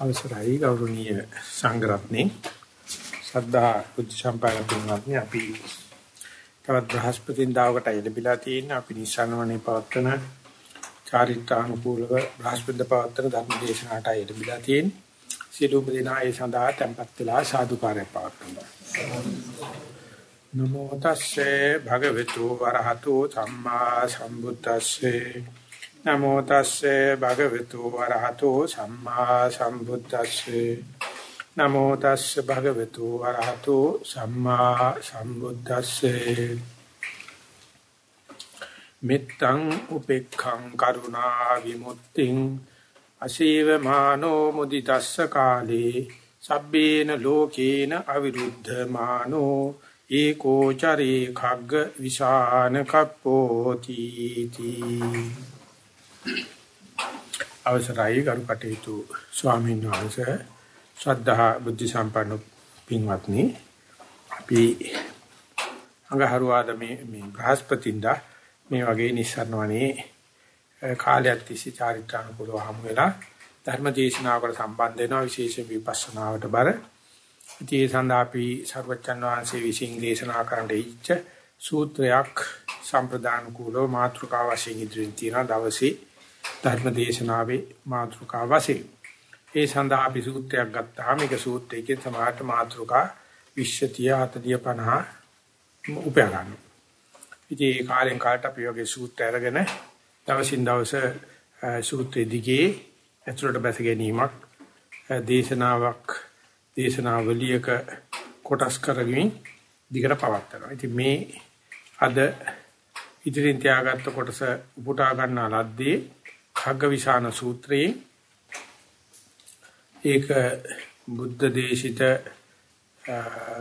අවසරයි ගෞරවනීය සංඝරත්නේ සද්ධා බුද්ධ සම්පන්න පින්වත්නි අපි තවත් බ්‍රහස්පතින් දාවකට එළඹිලා තියෙන අපි නිසනවනේ පවත්වන චාරිත්‍රානුකූලව බ්‍රහස්පති පවත්වන ධර්ම දේශනාවට එළඹිලා තියෙන සියලුම දෙනා ඒ සඳහා tempත් වෙලා සාදුකාරය පවත්වනවා නමෝ තස්සේ භගවතු වරහතු සම්මා සම්බුද්දස්සේ. නමෝ තස්සේ භගවතු වරහතෝ සම්මා සම්බුද්දස්සේ. නමෝ තස්සේ භගවතු වරහතෝ සම්මා සම්බුද්දස්සේ. මිත්තං උපේක්ඛං කරුණා විමුක්තිං අසීව මානෝ මුදිතස්ස කාලේ සබ්බේන ලෝකේන අවිරුද්ධ මානෝ ඒකෝ චරේ khagg විසාන කප්පෝති තී. අවසරයි ගරු කටයුතු ස්වාමීන් වහන්සේ. ශ්‍රද්ධා බුද්ධ සම්පන්න පින්වත්නි. අපි අඟහරුවාද මේ මේ බ්‍රහස්පතින්දා මේ වගේ නිස්සරණවනේ කාලයක් තිස්සේ චාරිත්‍රානුකූලව හමු වෙලා ධර්ම දේශනාවකට සම්බන්ධ වෙනවා විශේෂ විපස්සනාවට බර. ඉතින් ඒ සඳහා අපි සර්වචන් වහන්සේ විසින් දේශනා කරන්න ඉච්ඡ සූත්‍රයක් සම්ප්‍රදාන කුලෝ මාත්‍රිකා වශයෙන් ඉදිරියෙන් තියෙන දවසේ. ධර්ම දේශනාවේ මාතෘකාව වශයෙන්. ඒ සඳහා අපි සූත්‍රයක් ගත්තාම මේක සූත්‍රයකින් සමාහට මාතෘකා 20 30 40 50 උපය ගන්නවා. ඉතින් ඒ කාලෙන් කාලට අපි වගේ සූත්‍ර අරගෙන දවසින් දවස සූත්‍රෙ දිගේ ඇතුළට බැස ගැනීමක් දේශනාවක් දේශනාවලියක කොටස් කරගමින් දිගට පවත්නවා. ඉතින් මේ අද ඉදිරියෙන් තියාගත්ත කොටස උපුටා ගන්නා ලද්දේ khaggavisana සූත්‍රයේ ඒක බුද්ධ දේශිත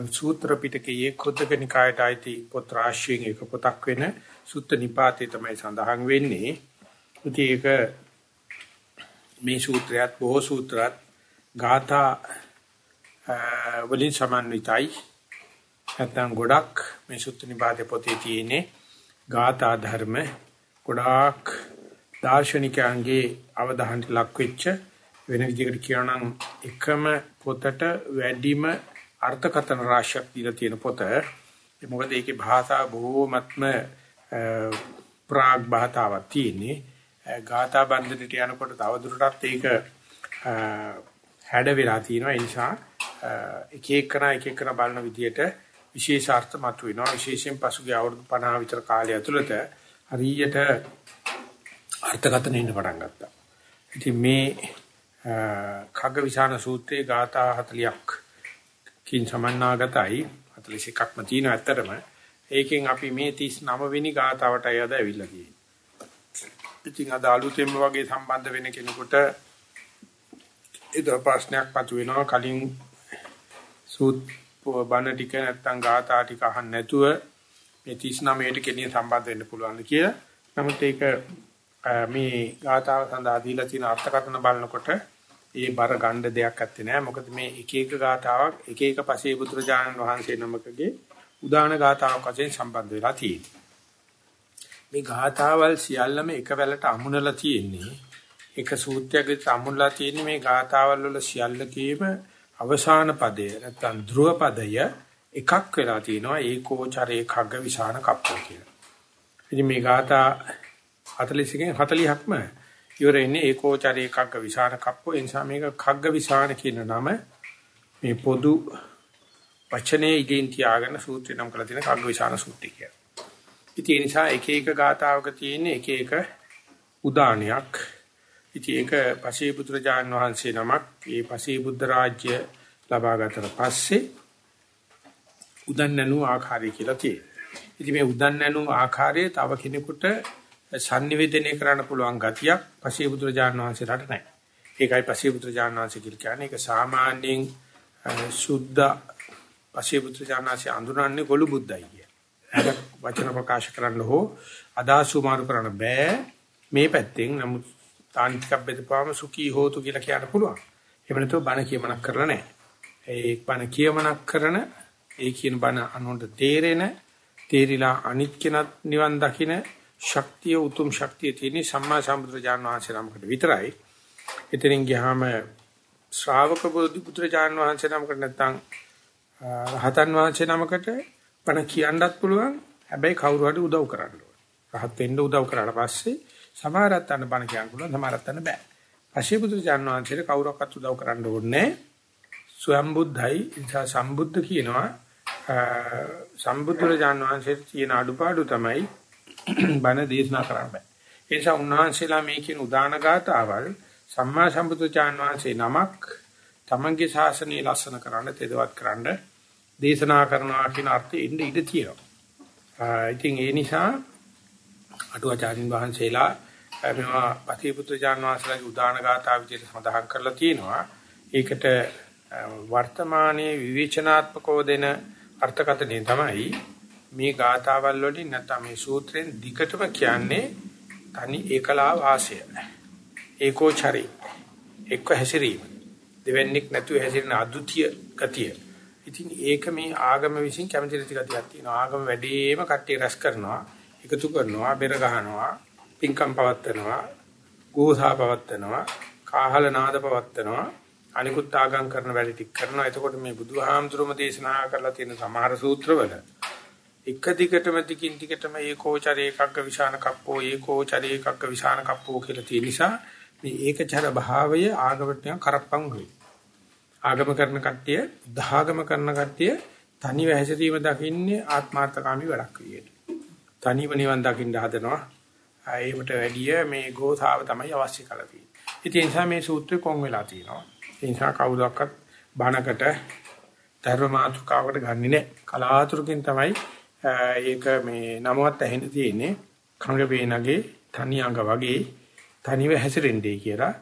සූත්‍ර පිටකයේ කුද්දක නිකායට අයිති පොත් රාශියෙන් එක පොතක් වෙන සුත්ත නිපාතේ තමයි සඳහන් වෙන්නේ. ඉතින් ඒක මේ සූත්‍රයත් බොහෝ සූත්‍රات ගාථා වලින් සමන්විතයි. නැත්නම් ගොඩක් මේ සුත්ත නිපාතේ පොතේ තියෙන්නේ ගාථා ධර්ම ගොඩාක් දාර්ශනිකයන්ගේ අවධානයට ලක් වෙච්ච වෙන විදිහකට කියනවා නම් එකම පොතට වැඩිම අර්ථකථන රාශියක් දීලා තියෙන පොත. ඒ මොකද ඒකේ භාෂාව බොහෝමත්ම ප්‍රාග් භාෂාවක් තියෙන්නේ. ගාථා බන්ධනට යනකොට තවදුරටත් ඒක හැඩ වෙලා තියෙනවා. ඒ නිසා එක එකනා එක එකනා බලන විදිහට විශේෂාර්ථ මතුවෙනවා. විශේෂයෙන් පසුගිය අවුරුදු 50 විතර කාලය ඇතුළත හරියට අර්ථකථන ඉන්න පටන් ගත්තා. ඉතින් මේ කග්ගවිසාන සූත්‍රයේ ગાථා 40ක් කින් සමන්නාගතයි 41ක්ම තියෙන ඇත්තරම ඒකෙන් අපි මේ 39 වෙනි ગાතාවටයි අද ඇවිල්ලා තියෙන්නේ. ඉතින් අද අලුතෙන්ම වගේ සම්බන්ධ වෙන කෙනෙකුට ඒ ප්‍රශ්නයක් පතු වෙනවා කලින් සූත් බණ ටික නැත්තම් ગાථා ටික අහන්න නැතුව මේ 39 ට කෙනිය සම්බන්ධ වෙන්න පුළුවන් කියලා. නමුත් ඒක මේ ගාථාව සඳහා දීලා තියෙන අර්ථකථන බලනකොට ඒ බර ගණ්ඩ දෙයක් ඇත්තේ නෑ. මොකද මේ එක එක ගාථාවක් එක එක පසේ පුත්‍රජානන් වහන්සේ නමකගේ උදාන ගාථාවක් වශයෙන් සම්බන්ධ වෙලා තියෙනවා. මේ ගාථාවල් සියල්ලම එක වෙලට අමුණලා තියෙන්නේ එක සූත්‍රයකට අමුණලා තියෙන්නේ මේ ගාථාවල් වල සියල්ලකීම අවසාන පදය නැත්නම් ධ්‍රුව පදය එකක් වෙලා තියෙනවා. ඒකෝචරේ khagga විසාන කප්පෝ කියලා. ඉතින් මේ ගාථා 41කින් 40ක්ම ඉවර වෙන්නේ ඒකෝචරේ කග්ග විසාන කප්පෝ ඒ නිසා මේක කග්ග විසාන කියන නම මේ පොදු වචනේ ඉදින් තියාගෙන සූත්‍රය නම් කරලා තියෙන කග්ග විසාන සූත්‍රය කියලා. ඉතින් ඒ නිසා එක එක ගාතාවක තියෙන එක එක උදානයක්. ඉතින් ඒක පසේ පුත්‍රජාන් වහන්සේ නමක් ඒ පසේ බුද්ධ රාජ්‍ය ලබා ගතට පස්සේ උදන්නනු ආකාරය කියලා තියෙනවා. ඉතින් මේ උදන්නනු ආකාරය තව කෙනෙකුට sannivedanaya කරන්න පුළුවන් ගතියක් පසේ බුදුරජාණන් වහන්සේලාට නැහැ. ඒකයි පසේ බුදුරජාණන් වහන්සේ කියන්නේ ඒක සාමාන්‍යයෙන් සුද්ධ පසේ බුදුරජාණන් වහන්සේ අඳුරන්නේ ගොළු බුද්දයි කිය. ඒක වචන ප්‍රකාශ කරන්න හෝ අදාසු මාරු කරන්න බෑ මේ පැත්තෙන්. නමුත් තාන්තික බෙදපාම සුඛී හෝතු කියලා කියන්න පුළුවන්. එහෙම නැත්නම් බණ කියමනක් කරලා නැහැ. ඒ බණ කියමනක් කරන ඒ කියන බණ අනුන්ට තේරෙන තේරිලා අනිත් කෙනත් නිවන් දකින්න ශක්තිය උතුම් ශක්තිය තියෙන සම්මා සම්බුදුරජාණන් වහන්සේ නමකට විතරයි. එතනින් ගියාම ශ්‍රාවක බුදුරජාන් වහන්සේ නමකට නැත්නම් රහතන් වහන්සේ නමකට බණ කියන්නත් පුළුවන්. හැබැයි කවුරු හරි උදව් කරන්න ඕන. රහත් වෙන්න උදව් කරාට පස්සේ සමහරත් අන්න බණ කියන්න පුළුවන් සමහරත් අන්න බෑ. පස්සේ බුදුරජාන් වහන්සේට කවුරක්වත් උදව් කරන්න ඕනේ ස්වයං බුද්ධයි ඉන්සා සම්බුද්ධ කියනවා සම්බුදුරජාන් වහන්සේට තියෙන අඩුපාඩු තමයි බණ දේශනා කරන්න බෑ. ඒ නිසා උන්වහන්සේලා මේ කියන උදාන ගාතාවල් සම්මා සම්බුදුචාන් වහන්සේ නමක් තමන්ගේ ශාසනය ලස්සන කරන්න තෙදවත් කරන්න දේශනා කරනවා කියන අර්ථයෙන් ඉඳ ඉඳ තියෙනවා. ඉතින් ඒ නිසා අටුවාචාරින් වහන්සේලා මේවා පතිපුත්‍රජාන් වහන්සේලාගේ උදාන ගාථා විදිහට සඳහන් කරලා තියෙනවා. ඒකට වර්තමානයේ විවේචනාත්මකව දෙන අර්ථකථනය තමයි මේ ගාථාවල් වලින් නැත්නම් මේ සූත්‍රෙන් දිගටම කියන්නේ තනි ඒකලා වාසය. ඒකෝචරි. එක්ක හැසිරීම. දෙවන්නේක් නැතුව හැසිරෙන අද්විතීය ගතිය. ඉතින් ඒක මේ ආගම විසින් කැමති නැති ගතියක් තියෙනවා. ආගම වැඩිම කට්ටිය රැස් කරනවා, එකතු කරනවා, බෙර ගහනවා, පින්කම් පවත්වනවා, ගෝසා පවත්වනවා, කාහල නාද පවත්වනවා. අනිකුත් ආගම් කරන වැඩ ටික කරනවා. එතකොට මේ බුදුහාමුදුරුවෝ දේශනා කරලා තියෙන සමහර සූත්‍රවල එක දිගටම දිගින් දිගටම ඒකෝචරේ එකක්ක විශාන කප්පෝ ඒකෝචරේ එකක්ක විශාන කප්පෝ කියලා තියෙන නිසා මේ ඒකචර භාවය ආගමට කරප්පම් වෙයි. ආගම කරන කට්ටිය, දහාගම කරන කට්ටිය තනිව හැසිරීම දකින්නේ ආත්මාර්ථකාමී වැඩක් විදියට. තනිව නිවන් දකින්න හදනවා. ඒකට වැඩිය මේ ගෝසාව තමයි අවශ්‍ය කරලා තියෙන්නේ. ඉතින් ඒ නිසා මේ සූත්‍රය කොන් වෙලා තියෙනවා. ඒ නිසා කවුදක්වත් බණකට ධර්ම මාතෘකාවකට ගන්නෙ නෑ. කලාතුරකින් තමයි ඒක මේ නමවත් ඇහෙන්න තියෙන්නේ. කංග වේනගේ තනි අඟ වගේ තනිව හැසිරෙන්නේ කියලා.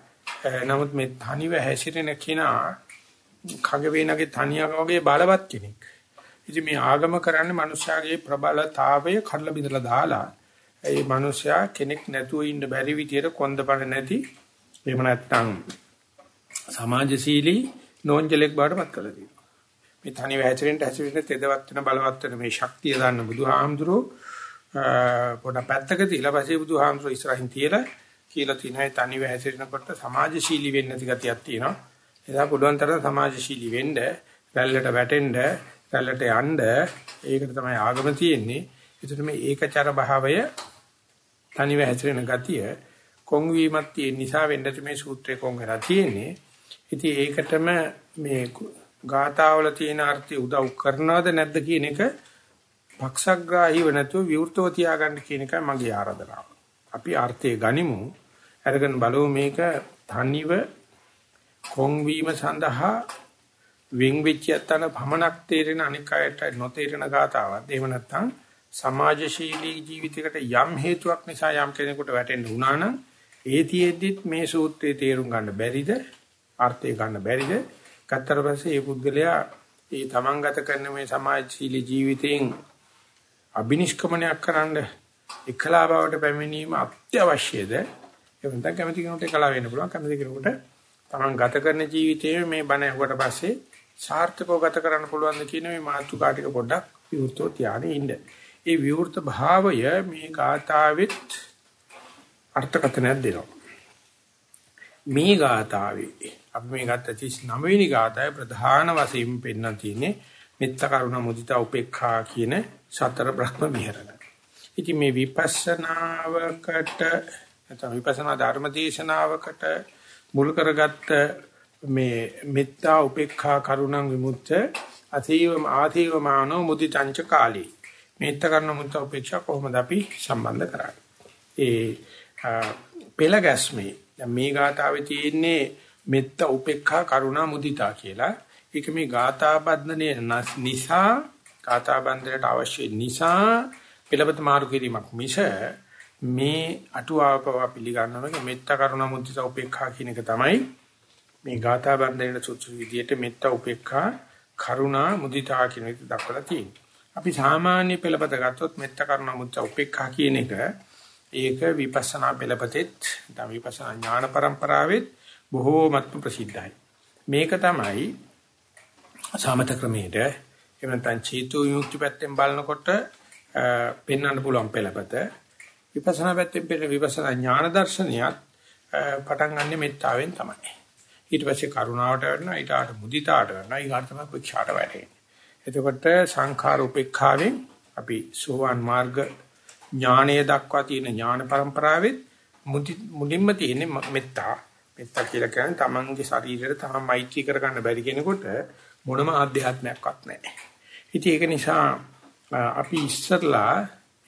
නමුත් මේ තනිව හැසිරෙන කෙනා කංග වේනගේ තනි අඟ වගේ බලවත් කෙනෙක්. ඉතින් මේ ආගම කරන්නේ මිනිස්යාගේ ප්‍රබලතාවය කඩලා බිඳලා දාලා ඒ මිනිස්යා කෙනෙක් නැතුව ඉන්න බැරි විදියට කොන්දපණ නැති එහෙම නැත්නම් සමාජශීලී නෝන්ජලෙක් බාටපත් කළා තියෙනවා. මේ තනිව හැසිරෙන්න හැසිරෙන්න තෙදවත් වෙන බලවත් වෙන මේ ශක්තිය දාන්න බුදුහාමුදුරෝ පොඩ පැත්තක තියලා පස්සේ බුදුහාමුදුරෝ ඉස්සරහින් තියලා කියලා තිනයි තනිව හැසිරෙනකොට සමාජශීලී වෙන්න නැති ගතියක් තියෙනවා. එදා පුළුවන් තරම් සමාජශීලී වෙන්න, රැල්ලට වැටෙන්න, රැල්ලට යන්න ඒකට තමයි ආගම තියෙන්නේ. ඒකට මේ ඒකචර භාවය තනිව හැසිරෙන ගතිය කොන් වීමක් තියෙන නිසා වෙන්න මේ සූත්‍රේ කොන් වෙලා තියෙන්නේ. ඉතින් ඒකටම මේ ගාථාවල තියෙන අර්ථය උදව් කරනවද නැද්ද කියන එක පක්ෂග්‍රාහීව නැතුව විවෘතව තියාගන්න කියන එකයි මගේ ආරාධනාව. අපි අර්ථය ගනිමු. අරගෙන බලමු මේක තනිව කොන් වීම සඳහා වින් විච්‍යතන භමනක් තේරෙන අනික් අයට නොතේරෙන ගාතාවක්. එහෙම නැත්නම් සමාජශීලී ජීවිතයකට යම් හේතුවක් නිසා යම් කෙනෙකුට වැටෙන්න වුණා නම් ඒ තියෙද්දිත් මේ සූත්‍රයේ තේරුම් ගන්න බැරිද? අර්ථය ගන්න බැරිද? ගත්තට පස්සේ මේ පුද්ගලයා ඒ තමන් ගත කරන මේ සමාජශීලී ජීවිතයෙන් අබිනිෂ්ක්‍මණයක් කරන්න එකලා බවට පැමිණීම අත්‍යවශ්‍යද? ඒ වෙනතන් කැමති කෙනෙකුට එකලා වෙන්න පුළුවන්. කැමති කෙනෙකුට තමන් ගත කරන ජීවිතයේ මේ බණ ඇහුවට පස්සේ සාර්ථකව ගත කරන්න පුළුවන් ද කියන මේ මාතෘකා ටික පොඩ්ඩක් විවෘතව තියාගෙන ඉන්න. ඒ විවෘත භාවය මේ ගාථාවෙත් අර්ථකථනයක් දෙනවා. මේ ගාථාවේ අපි මේ ගත්ත 39 වෙනි ගාථාවේ ප්‍රධාන වශයෙන් පෙන්වන තියෙන්නේ මෙත්ත කරුණ මුදිතා උපේක්ඛා කියන සතර බ්‍රහ්ම විහරණ. ඉතින් මේ විපස්සනාවකට නැත්නම් විපස්සනා ධර්ම දේශනාවකට මුල් කරගත්ත මේ මෙත්තා උපේක්ඛා කරුණං විමුක්ත අතීව ආතීව මානෝ මුදිතංච කාලී මෙත්ත කරන මුදිතා උපේක්ෂා කොහොමද අපි සම්බන්ධ කරන්නේ? ඒ පෙළ ගැස්මේ දැන් මේ ගාථාවේ තියෙන්නේ මෙත්ත උපේක්ඛා කරුණා මුදිතා කියලා. ඒක මේ ගාථා බන්ධනයේ නිසා ගාථා බන්ධනයට අවශ්‍ය නිසා පිළපත මාරු කිරීමක් මිස මේ අටුවාවපව පිළිගන්නවක මෙත්ත කරුණා මුදිතා උපේක්ඛා කියන එක තමයි මේ ගාථා බන්ධනයේ සුසු විදියට මෙත්ත උපේක්ඛා කරුණා මුදිතා කියන එක දක්වලා තියෙනවා. අපි සාමාන්‍ය පෙළපත ගත්තොත් මෙත්ත කරුණා මුදිතා උපේක්ඛා කියන එක ඒක විපස්සනා පෙළපතෙත් නැත්නම් විපස්සනා ඥාන પરම්පරාවෙත් බොහෝමත්ම ප්‍රසිද්ධයි. මේක තමයි සමත ක්‍රමයේද එහෙම නැත්නම් චේතු විමුක්ති පැත්තෙන් බලනකොට පෙන්වන්න පුළුවන් පෙළපත. විපස්සනා පැත්තෙන් පෙන්න විපස්සනා ඥාන දර්ශනියත් පටන් ගන්නෙ මෙත්තාවෙන් තමයි. ඊට පස්සේ කරුණාවට වැටෙනවා ඊට ආට මුදිතාට වැටෙනවා ඊගාට තමයි උපේක්ෂාට වැටෙන්නේ එතකොට සංඛාර උපේක්ඛාවෙන් අපි සෝවාන් මාර්ග ඥානය දක්වා තියෙන ඥාන પરම්පරාවෙත් මුලින්ම තියෙන්නේ මෙත්තා මෙත්තා කියලා කියන්නේ තමන්ගේ ශරීරයට තමන් මෛත්‍රී කරගන්න බැරි කෙනෙකුට මොනම ආධ්‍යාත්මයක්වත් නැහැ. ඉතින් ඒක නිසා අපි ඉස්සරලා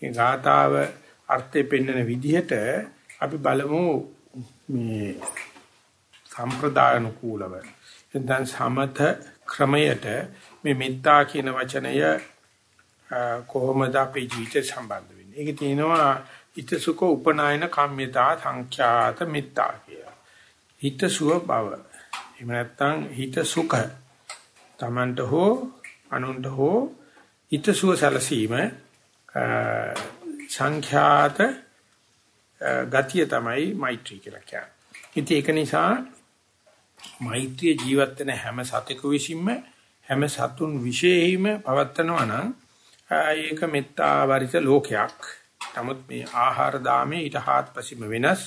මේ ගාතාව අර්ථය පෙන්වන විදිහට අපි බලමු මේ සම්ප්‍රදායනුකූලව එතෙන් සමත ක්‍රමයට මේ මෙත්තා කියන වචනය කොහොමද අපේ ජීවිතේ සම්බන්ධ වෙන්නේ? ඒකේ තියෙනවා හිතසුඛ උපනායන කම්මිතා සංඛ්‍යාත මෙත්තා කියලා. හිතසුව බව. එහෙම නැත්නම් හිතසුඛ. Tamanට හෝ අනුන්ට හෝ හිතසුව සැලසීම සංඛ්‍යාත ගතිය තමයි මෛත්‍රී කියලා කියන්නේ. ඉතින් ඒක නිසා මෛත්‍රිය ජීවත් වෙන හැම සතෙකු විසින්ම හැම සතුන් විශේෂයෙන්ම පවත්නවා නම් ඒක මෙත්තා වරිත ලෝකයක්. නමුත් මේ ආහාර දාමේ ඊට හාත්පසින්ම වෙනස්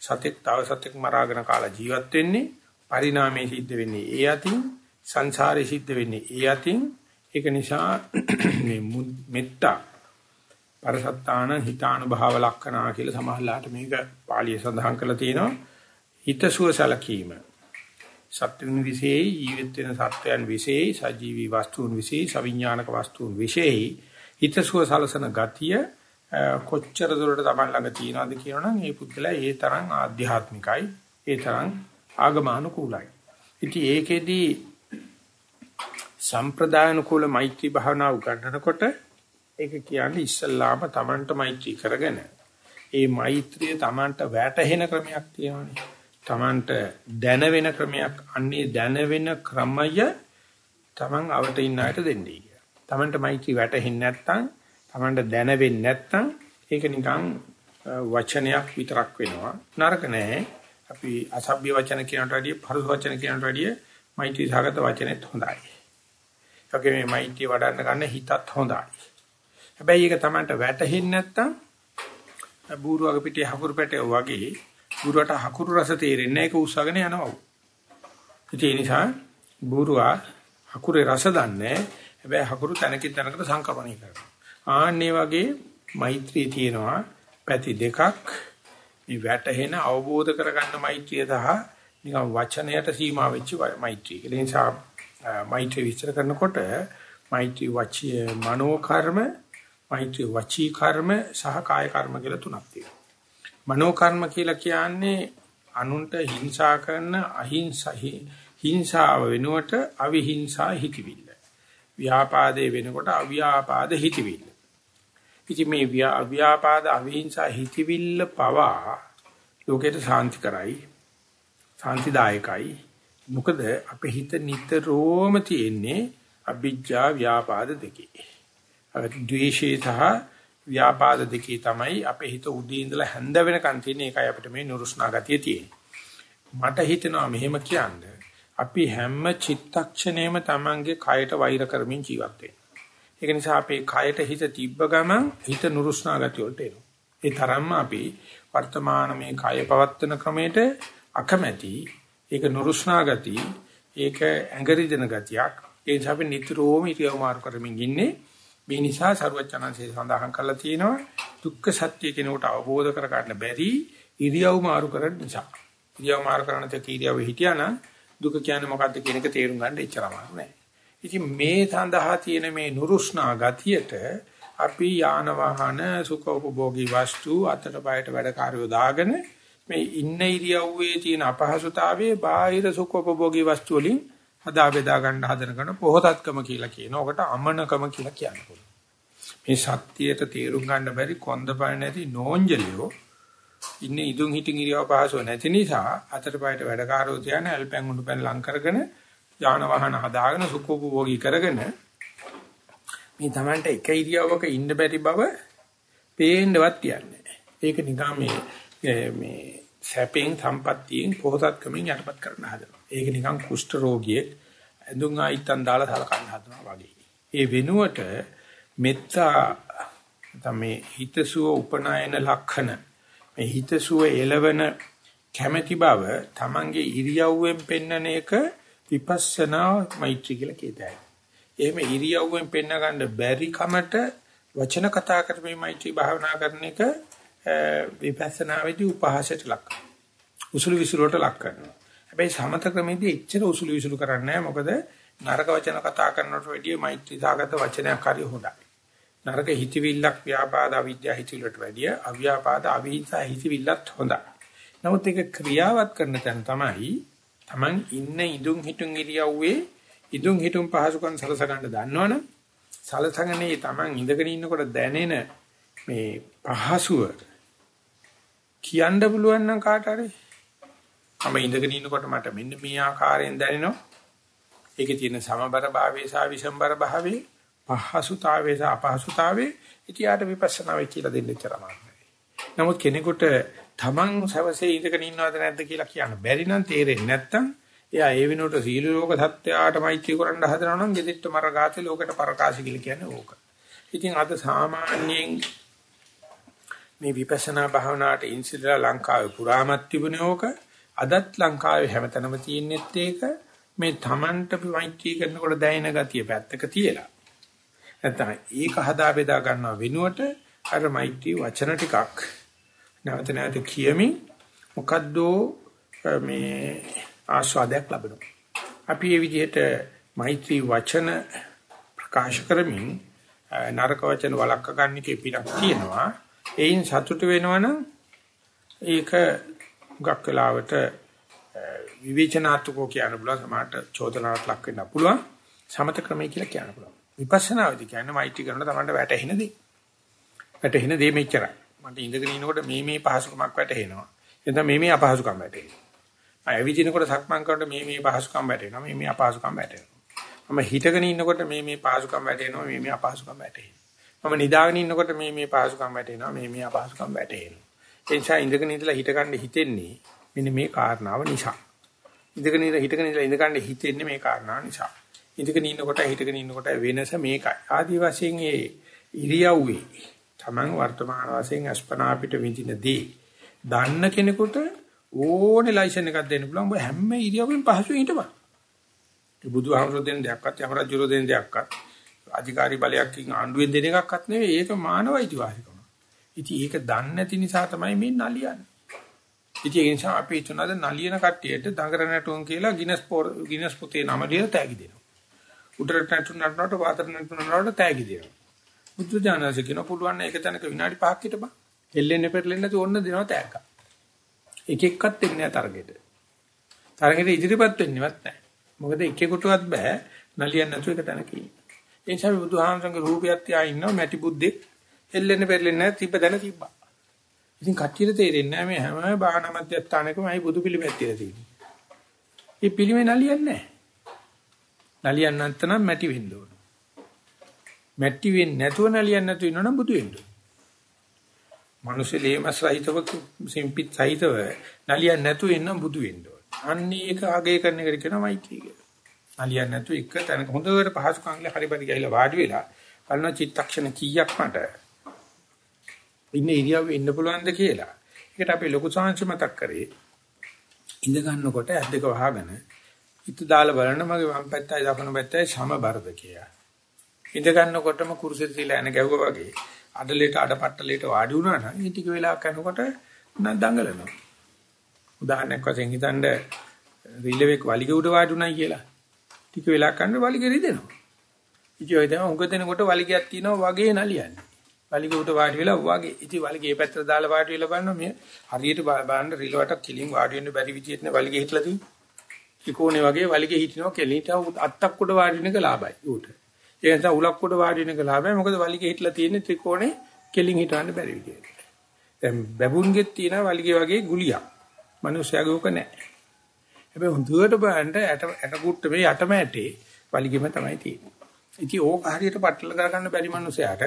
සතෙක් තව සතෙක් මරාගෙන කාලා ජීවත් වෙන්නේ පරිණාමයේ සිද්ධ වෙන්නේ ඒ අතින් සංසාරේ සිද්ධ වෙන්නේ ඒ අතින්. ඒක නිසා මේ මෙත්තා පරසත්තාන හිතානුභාව ලක්කනා කියලා සමහරලාට මේක පාළිය සඳහන් කරලා තියෙනවා. හිතසුව සලකීම. සත්‍වින් විශේෂයි ජීවිත වෙන සත්වයන් විශේෂයි සජීවී වස්තුන් විශේෂයි සවිඥානික වස්තුන් විශේෂයි. හිතසුව සලසන ගතිය කොච්චර දුරට Taman ළඟ තියනවද කියනවනම් ඒ පුද්ගලයා ඒ තරම් ආධ්‍යාත්මිකයි ඒ තරම් ආගමානුකූලයි ඉතින් ඒකෙදී සම්ප්‍රදායනුකූල මෛත්‍රී භාවනාව උගන්වනකොට ඒක කියන්නේ ඉස්සල්ලාම Tamanට මෛත්‍රී කරගෙන ඒ මෛත්‍රිය Tamanට වැටහෙන ක්‍රමයක් තියෙනවානේ. Tamanට දැන වෙන ක්‍රමයක් අන්නේ දැන වෙන ක්‍රමය Taman අවට ඉන්න අයට දෙන්නේ කියලා. Tamanට මෛත්‍රී වැටහෙන්නේ නැත්නම් Tamanට දැන වෙන්නේ නැත්නම් ඒක නිකන් වචනයක් විතරක් වෙනවා. නරක නෑ. අපි අසභ්‍ය වචන කියනට වැඩිය පරුස වචන කියනට වැඩිය මෛත්‍රී සාගත වචනේත් හොඳයි. ඒකේ මේ මෛත්‍රී වඩන්න ගන්න හිතත් හොඳයි. හැබැයි ඒක Tamanට වැටහෙන්නේ නැත්තම් බූරුවක පිටේ හකුරු පැටේ වගේ බූරුවට හකුරු රස තේරෙන්නේ නැහැ ඒක උස්සගෙන යනවා. ඒ නිසා බූරුවා හකුරේ රස දන්නේ හැබැයි හකුරු තැනකින් තැනකට සංකපණය කරනවා. ආන්නේ වගේ මෛත්‍රිය තියෙනවා පැති දෙකක් මේ වැටහෙන අවබෝධ කරගන්න මෛත්‍රිය සහ නිකන් වචනයට සීමා වෙච්ච මෛත්‍රිය. ඒ නිසා මෛත්‍රිය විස්තර කරනකොට මෛත්‍රී වචී මනෝ කර්ම මෛත්‍රී වචී කර්ම සහ කාය කර්ම කියලා තුනක් තියෙනවා. මනෝ කර්ම කියලා කියන්නේ අනුන්ට හිංසා කරන අහිංසහි හිංසාව වෙනුවට අවිහිංසා හිතවිල්ල. ව්‍යාපාදේ වෙනකොට අව්‍යාපාද හිතවිල්ල. ඉතින් මේ ව්‍යාපාද අවිහිංසා හිතවිල්ල පවා ලෝකයට සාන්ති කරයි. සාන්තිදායකයි. මොකද අපේ හිත නිතරම තියෙන්නේ අභිජ්ජා ව්‍යාපාද දෙකේ. ද්වේෂේ සහ ව්‍යාපාද දෙකේ තමයි අපේ හිත උදේ ඉඳලා හැන්ද වෙනකන් තියෙන එකයි අපිට මේ නුරුස්නා ගතිය තියෙන්නේ. මට හිතෙනවා මෙහෙම කියන්නේ අපි හැම චිත්තක්ෂණයම Tamange කයට වෛර කරමින් ජීවත් ඒක නිසා අපේ කයට හිත තිබ්බ ගමන් හිත නුරුස්නා ගතිය වලට එනවා. ඒ තරම්ම අපි වර්තමාන මේ කය පවත්වන ක්‍රමයට අකමැති ඒක නුරුස්නා ගති ඒක ඇඟරිදෙන ගතියක් ඒ නිසා අපි නිතරම ඉරියව් මාරු කරමින් ඉන්නේ මේ නිසා සරුවචනන්සේ සඳහන් කරලා තියෙනවා දුක්ඛ සත්‍ය කෙනෙකුට අවබෝධ කර ගන්න බැරි ඉරියව් මාරු කරන නිසා. ඉරියව් මාරු කරන තේ ඉරියව් හිටියානම් දුක කියන්නේ මොකද්ද කියන එක තේරුම් ගන්න එච්චරම නෑ. ඉතින් මේ සඳහා තියෙන මේ නුරුස්නා ගතියට අපි යාන වාහන සුඛෝපභෝගී වස්තු අතට පයට වැඩකාරයෝ දාගෙන මේ ඉන්න ඉරියව්වේ තියෙන අපහසුතාවයේ බාහිර සුඛෝපභෝගී වස්තු වලින් හදා බෙදා ගන්න හදන කෙන පොහොසත්කම කියලා කියනවා. ඔකට අමනකම කියලා කියනවා. මේ සත්‍යයට තේරුම් ගන්න බැරි කොන්දපණ නැති නෝන්ජලියෝ ඉන්නේ ඉදුන් හිටින් ඉරියව පහසුව නැති නිසා අතට පයට වැඩකාරෝ තියන ඇල්පැන් උණු පැන් ලං කරගෙන යාන වාහන හදාගෙන සුඛෝපභෝගී කරගෙන මේ Tamanට එක ඉරියවක ඉන්න බැරි බව පේන්නවත් තියන්නේ. ඒක නිකන් මේ මේ සැපෙන් සම්පත්තියෙන් පොහසත්කමින් යටපත් කරන්න හදනවා. ඒක නිකන් කුෂ්ඨ රෝගියෙක් ඇඳුම් ආයිත්තන් දාලා සලකන්න හදනවා වගේ. ඒ වෙනුවට මෙත්තා තමයි හිතසුව උපනායන ලක්ෂණ මේ හිතසුව එළවන කැමැති බව Tamange ඉරියව්වෙන් පෙන්නන එක විපස්සනා මෛත්‍රී කියලා කියතයි. එහෙම ඉරියව්වෙන් පෙන්න ගන්න බැරි කමට වචන කතා කරමින් මෛත්‍රී භාවනා කරන එක විපස්සනාවේදී උපහාසයට ලක් කරනවා. උසුළු විසුලුවට ලක් කරනවා. හැබැයි සමත ක්‍රමේදී එච්චර උසුළු විසුලු කරන්නේ නැහැ. මොකද නරක වචන කතා කරනවට වැඩිය මෛත්‍රී සාගත වචනයක් හරි හොඳයි. නරක හිතවිල්ලක් ව්‍යාපාද අවිද්‍යාව හිතවිල්ලට වැඩිය අව්‍යාපාද අවිහිංසා හිතවිල්ලත් හොඳයි. නමුත් ඒක ක්‍රියාවත් කරන තැන තමයි Taman ඉන්න ඉදුම් හිටුම් ඉරියව්වේ ඉදුම් හිටුම් පහසුකම් සලස ගන්න දන්නවනම් සලසගනේ Taman ඉඳගෙන ඉන්නකොට දැනෙන මේ පහසුව කියන්න පුළුවන් නම් කාට හරි මම ඉඳගෙන ඉන්නකොට මට මෙන්න මේ ආකාරයෙන් දැනෙනවා ඒකේ තියෙන සමබර භාවයේ සහ විෂමබර භාවයේ පහසුතාවයේ සහ අපහසුතාවයේ ඉතියාට විපස්සනාවේ කියලා දෙන්න තරමයි. නමුත් කෙනෙකුට තමන් සවසේ ඉඳගෙන ඉන්නවද නැද්ද කියලා කියන්න බැරි නම් තේරෙන්නේ නැත්තම් එයා ඒ වෙනුවට සීල ලෝක සත්‍යයට මෛත්‍රී කරන්න හදනවා නම් gedittu මරගාතේ ලෝකයට පරකාශ කියලා කියන්නේ ඕක. ඉතින් අද සාමාන්‍යයෙන් මේ විපස්සනා භාවනාවට ඉන්සිලා ලංකාවේ පුරාමත් තිබුණේ ඕක. අදත් ලංකාවේ හැමතැනම තියෙනෙත් ඒක. මේ Tamanට මෛත්‍රී කරනකොට දැනෙන ගතිය පැත්තක තියලා. නැත්නම් ඒක හදා බෙදා ගන්නව වෙනුවට අර මෛත්‍රී වචන ටිකක් නැවත නැවත කියමින් මොකද්ද මේ ආස්වාදයක් ලැබෙනවා. අපි මේ විදිහට මෛත්‍රී වචන ප්‍රකාශ කරමින් නරක වචන වළක්ව ගන්න කේ පිටක් තියෙනවා. ඒයින් සතුට වෙනවනම් ඒක ගක් වෙලාවට විවේචනාත්මකෝ කියන්න පුළුවන්. සමහරට චෝදනාවක් ලක් වෙන්න පුළුවන්. සමත ක්‍රමය කියලා කියන්න පුළුවන්. විපස්සනාවේදී කියන්නේ මෛත්‍රී කරනකොට තමයි වැටෙන දේ. වැටෙන දේ මෙච්චරයි. මට ඉඳගෙන ඉනකොට මේ මේ පහසුකමක් වැටෙනවා එතන මේ මේ අපහසුකම් වැටෙනවා. ඇවිදිනකොට සක්මන් කරනකොට මේ මේ පහසුකම් වැටෙනවා. මේ මේ අපහසුකම් වැටෙනවා. මම හිටගෙන ඉන්නකොට මේ මේ පහසුකම් වැටෙනවා. මේ මේ අපහසුකම් වැටෙනවා. මම නිදාගෙන ඉන්නකොට මේ මේ පහසුකම් වැටෙනවා. මේ මේ අපහසුකම් වැටෙනවා. ඒ නිසා ඉඳගෙන ඉඳලා හිට ගන්න හිතෙන්නේ මෙන්න මේ කාරණාව නිසා. ඉඳගෙන ඉඳලා හිටගෙන ඉඳලා ඉඳ ගන්න හිතෙන්නේ මේ කාරණාව නිසා. ඉඳගෙන ඉන්නකොට හිටගෙන ඉන්නකොට වෙනස මේකයි. ආදි වශයෙන් ඒ ඉරියව්වේ Taman වර්තමාන වශයෙන් අස්පනා අපිට විඳිනදී දන්න කෙනෙකුට ඕනේ ලයිසන් එකක් දෙන්න පුළුවන්. ඔබ හැම ඉරියව්වෙන් පහසුවෙන් හිටපන්. ඒ බුදුහාමුදුරුවෝ දෙන දෙයක්වත් යමරජුරෝ දෙන දෙයක්වත් අධිකාරී බලයක් ආණ්ඩුවෙන් දෙන එකක්වත් නෙවෙයි. ඒක මානව අයිතිවාසිකම. ඉතින් ඒක දන්නේ නැති නිසා තමයි මේ නලියන්නේ. ඉතින් ඒ නිසා අපි හිතනවාද නලියන කට්ටියට දඟර නැටුම් කියලා ගිනස් ගිනස් පොතේ නම ලියලා තෑගි දෙනවා. උඩරට නැටුම් නටනකොට වාතර නැටුම් නටනකොට තෑගි දෙනවා. බුද්ධ ඥානසේ කියන පුළුවන් ඒක තැනක විනාඩි 5ක් හිටපන්. එල්ලෙන්නේ පෙරලෙන්නේ නැතුව ඔන්න දෙනවා තෑග්ගක්. එක එක්කත් එන්නේ නැහැ තරගෙට. තරගෙට ඉදිරිපත් වෙන්නේවත් නැහැ. මොකද එකෙකුටවත් බෑ නලියන්න නැතුව එක තැනක ඉන්න. ඒ නිසා බුදුහාමසංගේ රූපයක් තියා ඉන්නවා මැටි බුද්දෙක් එල්ලෙන්න පෙරලෙන්නේ නැහැ තිබ්බ දැන තිබ්බා. ඉතින් කච්චියට තේරෙන්නේ නැහැ මේ හැම බාහන මධ්‍යස්ථානකම අයි බුදු පිළිමයක් තියලා තියෙන්නේ. මේ පිළිමේ නලියන්නේ නැහැ. නලියන්න නැත්නම් මැටි වෙන්න ඕන. මැටි වෙන්නේ නැතුව නලියන්න නැතුව ඉන්නවනම් බුදු වෙන්න ඕන. මිනිස්සු ලේමස් සහිතව සිම්පිත් සහිතව නලියන්නේ නැතුව ඉන්න බුදු වෙන්න ඕන. අන්න ඒක අගය කරන එකට කියනවා මෛත්‍රී කියලා. නලියන්නේ නැතුව එක තැනක හොඳට පහසුකම් හරි පරි ගිහිලා වාඩි වෙලා බලන චිත්තක්ෂණ කීයක් මට ඉන්නේ ඉරියව්වේ ඉන්න පුළුවන්ද කියලා. ඒකට අපි ලොකු සංහංශ මතක් කරේ ඉඳ ගන්නකොට ඇස් දෙක වහගෙන හිත දාලා බලන්න මගේ වම් පැත්තයි දකුණු පැත්තයි සමබරද කියලා. ඉඳ ගන්නකොටම කුරුසෙට තියලා එන ගැව්වා වගේ අඩලේට අඩපට්ටලේට වාඩි වුණා නම් ඒ ටික වෙලාවක් යනකොට නම් දඟලනවා. උදාහරණයක් වශයෙන් හිතන්න රිලෙවෙක් වලිග උඩ වාඩි වුණා කියලා. ටික වෙලාවක් යනකොට වලිග රිදෙනවා. ඉතින් ඔය තමයි උඟ දෙනකොට වලිගයක් තියෙනවා වගේ නලියන්නේ. වලිග උඩ වාඩි වෙලා වගේ. ඉතින් වලිගේ පැත්තට දාලා වාඩි වෙලා බලනවා මේ හරියට බලන්න රිලවට කිලින් වාඩි වෙන්න බැරි විදියට නේ වලිගේ හිටලා තියෙන්නේ. ත්‍රිකෝණේ වගේ වලිගේ හිටිනවා කෙලින්ට අත්තක් උඩ වාඩි වෙන එක ලාභයි ඌට. ඒ නිසා උලක් උඩ වාඩි වෙන එක ලාභයි. මොකද වලිගේ හිටලා තියෙන්නේ ත්‍රිකෝණේ කෙලින් හිටවන්න බැරි විදියට. දැන් බැබුන්ගෙත් තියෙන වලිගේ වගේ ගුලියක්. මිනිස්යාගේ උක නැහැ. හැබැයි හොඳට බලන්න ඇට ඇට කුට්ට මේ යටම ඇටේ වලිගෙම තමයි තියෙන්නේ. ඉතින් ඕක හරියට පටල කරගන්න බැරි මිනිසයාට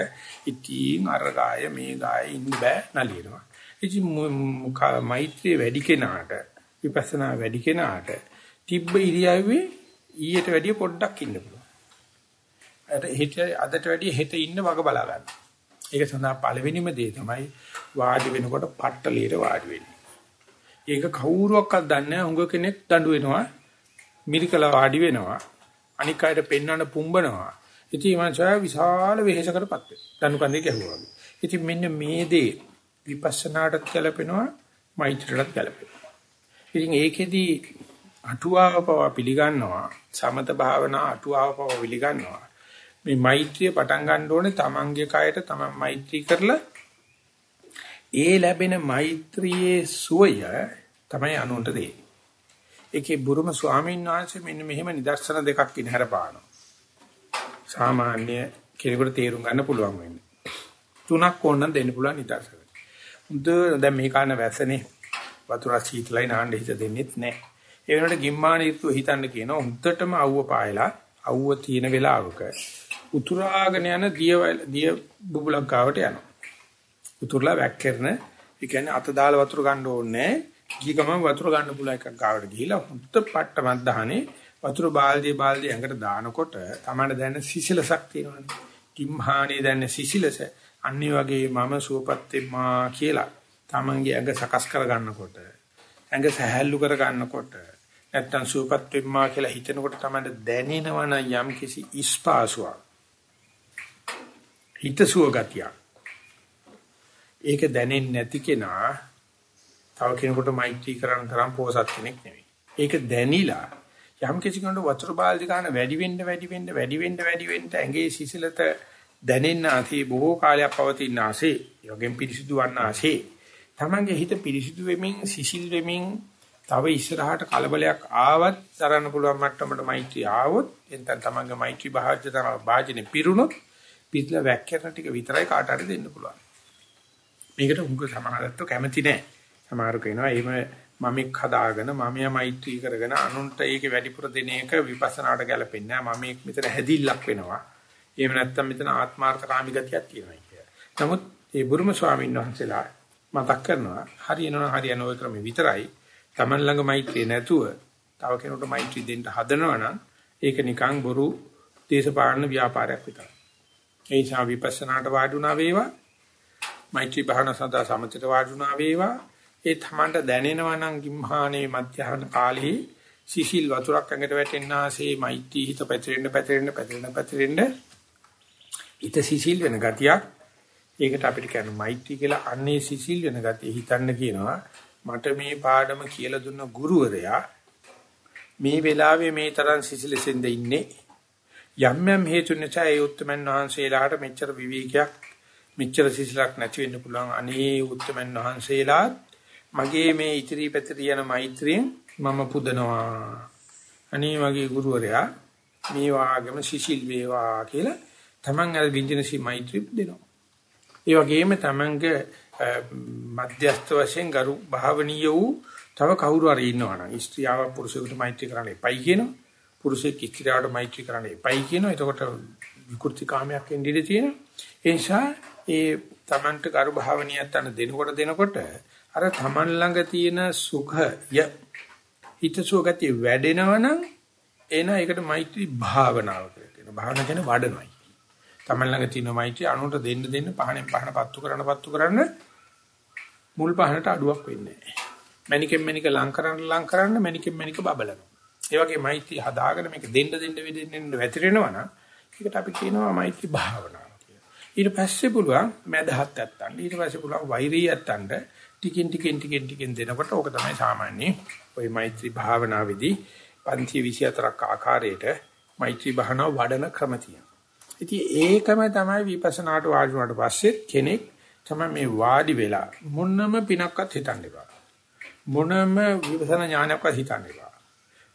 ඉතින් අර ගාය මේ ගාය ඉන්න බෑ නලියනවා. ඉතින් මෛත්‍රිය වැඩි කෙනාට විපස්සනා වැඩි කෙනාට තිබ්බ ඉරියව්වේ ඊට වැඩිය පොඩ්ඩක් ඉන්න පුළුවන්. අර හෙට අදට වැඩිය හෙට ඉන්න වග බලා ගන්න. ඒක සඳහා පළවෙනිම දේ තමයි වාඩි වෙනකොට පට්ටලියට වාඩි වෙන්නේ. ඒක කවුරුවක්වත් දන්නේ නැහැ. උඟ කෙනෙක් දඬු වෙනවා. මිරිකලා වාඩි වෙනවා. අනික් අයට පෙන්වන්න පුම්බනවා. ඉතින් මේ මනුස්සයා විශාල වෙහෙසකටපත් වෙනවා. දණු කන්දේ ගැහුවා වගේ. ඉතින් මෙන්න මේ දේ විපස්සනාටත් ගැලපෙනවා, මෛත්‍රියටත් ගැලපෙනවා. ඉතින් ඒකෙදි අටුවාව පව පිළිගන්නවා, සමත භාවනා අටුවාව පව පිළිගන්නවා. මේ මෛත්‍රිය පටන් ගන්න ඕනේ තමන්ගේ කයට තමන් මෛත්‍රී කරලා ඒ ලැබෙන මෛත්‍රියේ සුවය තමයි අනුන්ට දෙන්නේ. ඒකේ බුරුම ස්වාමීන් වහන්සේ මෙන්න මෙහෙම නිදර්ශන දෙකක් ඉනහර පානවා. සාමාන්‍ය කෙනෙකුට තේරුම් ගන්න පුළුවන් වෙන්නේ. තුනක් ඕනනම් දෙන්න පුළුවන් නිදර්ශන. හොඳ දැන් මේ කාණ වැසනේ වතුර සීතලයි නාන්න හිත දෙන්නෙත් නැහැ. ඒ වෙනකොට ගිම්මාන ඍතුව හිතන්න කියනවා හොඳටම අවුව පායලා අවුව තියෙන වෙලාවක උතුරාගෙන යන දිය දිය බුබුලක් ගාවට යනවා. උතුරලා වැක්කරන ඒ කියන්නේ අත දාලා වතුර ගන්න ඕනේ ගිය ගමන් වතුර ගන්න පුළුවන් එකක් ගාවට ගිහිලා හුත්ත පට්ටමත් දහනේ වතුර බාල්දිය බාල්දිය ඇඟට දානකොට තමයි දැනෙන සිසිලසක් තියෙනවනේ. කිම්හානේ දැනෙන සිසිලස. අනිත් වගේ මම සුවපත් වෙම්මා කියලා තමන්ගේ ඇඟ සකස් කර ගන්නකොට ඇඟ සහැල්ලු කර ගන්නකොට නැත්තම් සුවපත් වෙම්මා කියලා හිතනකොට තමයි දැනෙනවන යම් කිසි ඉස්පාසුවක්. හිතසුව ගතියක්. ඒක දැනෙන්නේ නැති කෙනා තව කෙනෙකුට මෛත්‍රී කරන තරම් පෝසත් කෙනෙක් නෙවෙයි. ඒක දැනිලා යම් කිසි කෙනෙකුට වතුර බාල්දි ගන්න වැඩි වෙන්න වැඩි වෙන්න වැඩි වෙන්න වැඩි වෙන්න ඇඟේ සිසිලත දැනෙන්න ඇති බොහෝ කාලයක් පවතින ආසේ යෝගෙන් පිරිසිදු වන්න ආසේ තමන්ගේ හිත පිරිසිදු වෙමින් සිසිල් වෙමින් තව ඉස්සරහට කලබලයක් ආවත් තරන්න පුළුවන් මට්ටමට මෛත්‍රී ආවොත් එතන තමන්ගේ මෛත්‍රී භාජ්‍ය තමයි භාජනේ පිරුණොත් පිටලා වැක්කරන ටික විතරයි කාට හරි දෙන්න පුළුවන්. මේකට උංග සමානත්ව කැමති නැහැ. සමහරු කියනවා එහෙම මමෙක් හදාගෙන මමයා මෛත්‍රී කරගෙන අනුන්ට ඒක වැඩිපුර දෙන එක විපස්සනාට ගැලපෙන්නේ නැහැ. මම මෙතන හැදිල්ලක් වෙනවා. එහෙම නැත්නම් මෙතන ආත්මార్థකාමී ගතියක් තියෙනවා කියලා. නමුත් ඒ බුරුම ස්වාමීන් වහන්සේලා මතක් කරනවා හරියනවා හරියන ඔය ක්‍රම විතරයි. Taman ළඟ මෛත්‍රිය නැතුව තව කෙනෙකුට මෛත්‍රී දෙන්න හදනවා නම් ඒක නිකන් බොරු දේශපාලන ව්‍යාපාරයක් විතරයි. ඒ නිසා විපස්සනාට වාඩුණා වේවා. මෛත්‍රී භාවනා සඳහා සමථයට වාඩුණා වේවා. ඒ තමන්ට දැනෙනවා නම් ගිම්හානේ මධ්‍යහන කාලේ සිසිල් වතුරක් ඇඟට වැටෙන්නාසේ මෛත්‍රී හිත පැතිරෙන්න පැතිරෙන්න පැතිරෙන්න පැතිරෙන්න හිත සිසිල් වෙන ගතියක්. ඒකට අපිට කියන්නේ මෛත්‍රී කියලා. අන්නේ සිසිල් වෙන ගතිය හිතන්න කියනවා. මට මේ පාඩම කියලා දුන්න ගුරුවරයා මේ වෙලාවේ මේ තරම් සිසිලසෙන්ද ඉන්නේ? යම් යම් හේතු නිසා ඒ උත්තමන් වහන්සේලාට මෙච්චර විවේකයක් මෙච්චර සිසිලක් නැති වෙන්න පුළුවන් අනේ උත්තමන් වහන්සේලාත් මගේ මේ ඉතිරි පැතිරි යන මෛත්‍රියෙන් මම පුදනවා. අනේ මගේ ගුරුවරයා මේ වාගම සිසිල් වේවා කියලා තමන් අර විඳිනසි මෛත්‍රිය දෙනවා. ඒ වගේම තමන්ගේ මධ්‍යස්ථ වශයෙන් ගරු භාවනීය වූ තව කවුරු හරි ඉන්නවනම් ස්ත්‍රියව පුරුෂයෙකුට මෛත්‍රී කරන්න එපයි කියනවා. පුරුෂයෙක් ස්ත්‍රියට මෛත්‍රී කරන්න එපයි කියනවා. එතකොට විකෘති කාමයක් එන්න ඉඩ තියෙනවා. ඒ නිසා ඒ තමන්ට ගරු භාවනීයත් අන්න දෙනකොට දෙනකොට අර තමන් ළඟ තියෙන සුඛය හිතසුව ගතිය වැඩෙනවනම් එන ඒකට මෛත්‍රී භාවනාව කියලා කියනවා. භාවනා කියන්නේ වඩනවායි. තමන් ළඟ තියෙන මෛත්‍රී අනුන්ට දෙන්න දෙන්න පහනෙන් පහන පත්තු කරන පත්තු කරන්න මුල් පහනට අඩුවක් වෙන්නේ නැහැ. මණිකෙන් මණික ලං කරන්න ලං කරන්න මණිකෙන් මණික බබලනවා. ඒ වගේ මෛත්‍රී හදාගෙන මේක දෙන්න දෙන්න වෙදෙන්න වැතිරෙනවා නම් ඒකට අපි කියනවා මෛත්‍රී භාවනාව කියලා. ඊට පස්සේ පුළුවන් මදහත් නැත්තන් ඊට පස්සේ පුළුවන් වෛරී නැත්තන්ට ටිකෙන් ටිකෙන් ටිකෙන් ටිකෙන් දෙනකොට ඕක තමයි සාමාන්‍ය ওই මෛත්‍රී භාවනාවේදී පන්ති 24ක් ආකාරයට මෛත්‍රී භාවනාව වඩන ක්‍රම තියෙනවා. ඉතින් ඒකම තමයි විපස්සනාට වාඩි වුණාට පස්සේ කෙනෙක් තමයි මේ වාඩි වෙලා මොනම පිනක්වත් හිතන්න එපා. මොනම විපස්සනා ඥානයක්වත් හිතන්න එපා.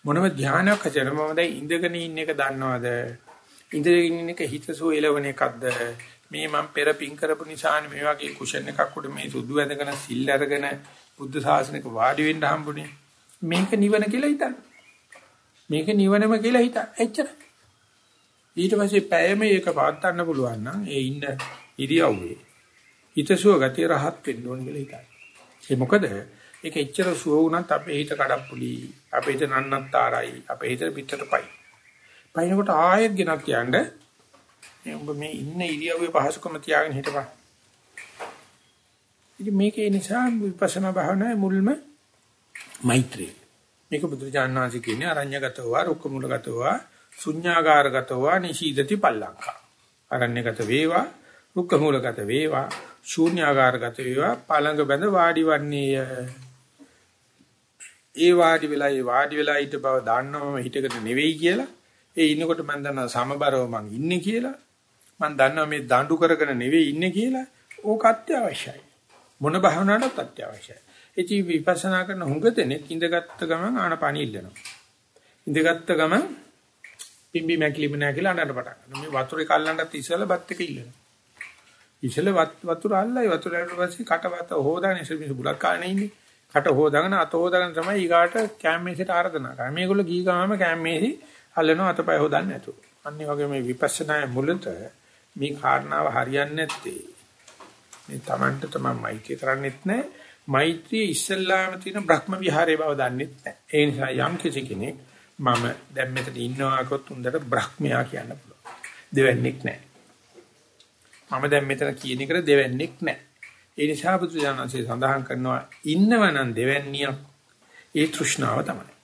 මොනම ධානයක් හදන්න මම දැන් ඉඳගෙන ඉන්න එක දන්නවද? ඉඳගෙන ඉන්න එක හිතසෝ එලවණ එකක්ද? මේ මම පෙර පින් කරපු නිසානේ මේ වගේ කුෂන් එකක් උඩ මේ සුදු වැඳගෙන සිල් අරගෙන බුද්ධ ශාසනයක වාඩි වෙන්න හම්බුනේ. මේක නිවන කියලා හිතන්න. මේක නිවනම කියලා හිතන්න. එච්චර. ඊට පස්සේ පැයම ඒක පාත්තන්න පුළුවන් නම් ඒ ඉන්න ඉරියව්වේ හිතසුව ගතිය රහත් වෙන්න ඕන කියලා හිතන්න. ඒ මොකද ඒක එච්චර සුව වුණත් අපේ හිත කඩප්පුලි, අපේ හිත නන්නත්තරයි, අපේ හිත පිටට පයි. පයින්කොට ආයෙත් ගෙනත් යන්නේ උඹ මේ ඉන්න ඉරියව්වේ පහසුකම තියාගෙන හිටපන්. ඉතින් මේකේ නිසා විපස්සනා භාවනාවේ මුල්ම මෛත්‍රිය. මේක බුදුරජාණන් වහන්සේ කියන්නේ අරඤ්‍යගතව, රුක්කමූලගතව, ශුඤ්ඤාගාරගතව, නිශීදති පල්ලංකා. අරඤ්‍යගත වේවා, රුක්කමූලගත වේවා, ශූන්‍යාගාරගත වේවා, පළඟ බඳ වාඩි වන්නේය. ඒ වාඩි වෙලා ඒ වාඩි වෙලා ඊට බව දන්නවම හිතකට නෙවෙයි කියලා. ඒ ඉන්නකොට මම දන්නවා සමබරව මං ඉන්නේ කියලා. මම දන්නවා මේ දඬු කරගෙන නෙවෙයි ඉන්නේ කියලා. ඕක අත්‍යවශ්‍යයි. මොන භාවනාවක්වත් අත්‍යවශ්‍යයි. ඉතින් විපස්සනා කරන හුඟ දෙනෙක් ඉඳගත්ත ගමන් ආනපනි ඉල්ලනවා. ඉඳගත්ත ගමන් පිම්බි මැකිලිම නැහැ කියලා අඬන්න පටන් ගන්නවා. මේ වතුරේ කල්ලන්නත් ඉස්සෙල්ලා බත් එක ඉල්ලනවා. ඉස්සෙල්ලා වතුර අල්ලයි වතුර ඇරුවට පස්සේ කටවත හොදාගෙන ඉස්සෙල් මිනිස්සු බුලක් කාගෙන ඉන්නේ. කට හොදාගෙන අත හොදාගෙන තමයි ඊගාට කැම්මේසෙට ආරාධනා කරන්නේ. මේගොල්ලෝ ගිහි ගාම කැම්මේසි අල්ලනවා අතපය හොදන්නේ නැතුව. අනිත් වගේ මේ විපස්සනා මුලත මේ කාරණාව හරියන්නේ නැත්තේ. මේ Tamanට තමයි මෛත්‍රිය කරන්නේත් නැහැ. මෛත්‍රිය ඉස්සල්ලාම තියෙන බ්‍රහ්ම විහාරයේ බව දන්නෙත් නැහැ. ඒ නිසා යම් කිසි කෙනෙක් මම දැන් මෙතන ඉන්නවා කොත් උන්දට බ්‍රහ්මයා කියන්න පුළුවන්. දෙවන්නේක් නැහැ. මම දැන් මෙතන කියන එකට දෙවන්නේක් නැහැ. ඒ නිසා බුදුජානන්සේ සඳහන් කරනවා ඉන්නවනම් දෙවන්නියක් ඒ තෘෂ්ණාව තමයි.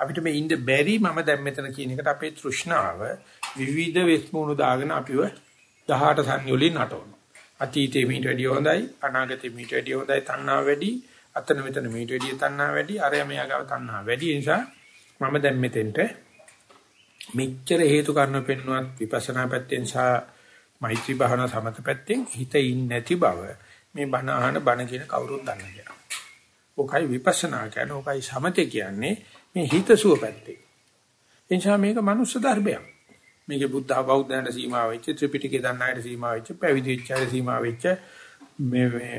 අපිට මේ ඉන්න බැරි මම දැන් මෙතන කියන එකට අපේ තෘෂ්ණාව විවිධ වෙස්මුණු දාගෙන අපිව 18 සංය වලින් නටවනවා. අතීතේ මීට වැඩිය හොඳයි අනාගතේ මීට වැඩිය හොඳයි තණ්හා වැඩි අතන මෙතන මීට වැඩිය තණ්හා වැඩි අරය මෙයා ගාව තණ්හා වැඩි නිසා මම දැන් මෙතෙන්ට මෙච්චර හේතු කාරණා පෙන්වුවත් විපස්සනා පැත්තෙන් සහ මෛත්‍රී භාවනා සමත පැත්තෙන් හිත ඉන්නේ නැති බව මේ බණ අහන බණ කියන කවුරුත් දන්නේ නැහැ. ඔකයි විපස්සනා කියන්නේ ඔකයි සමතේ කියන්නේ මේ හිතසුව පැත්තේ. එනිසා මේක මනුස්ස ධර්මයක්. මේකේ බුද්ධ බෞද්ධයන්ට සීමා වෙච්ච ත්‍රිපිටකේ දන්න අයට සීමා වෙච්ච පැවිදි වෙච්ච අයට සීමා වෙච්ච මේ මේ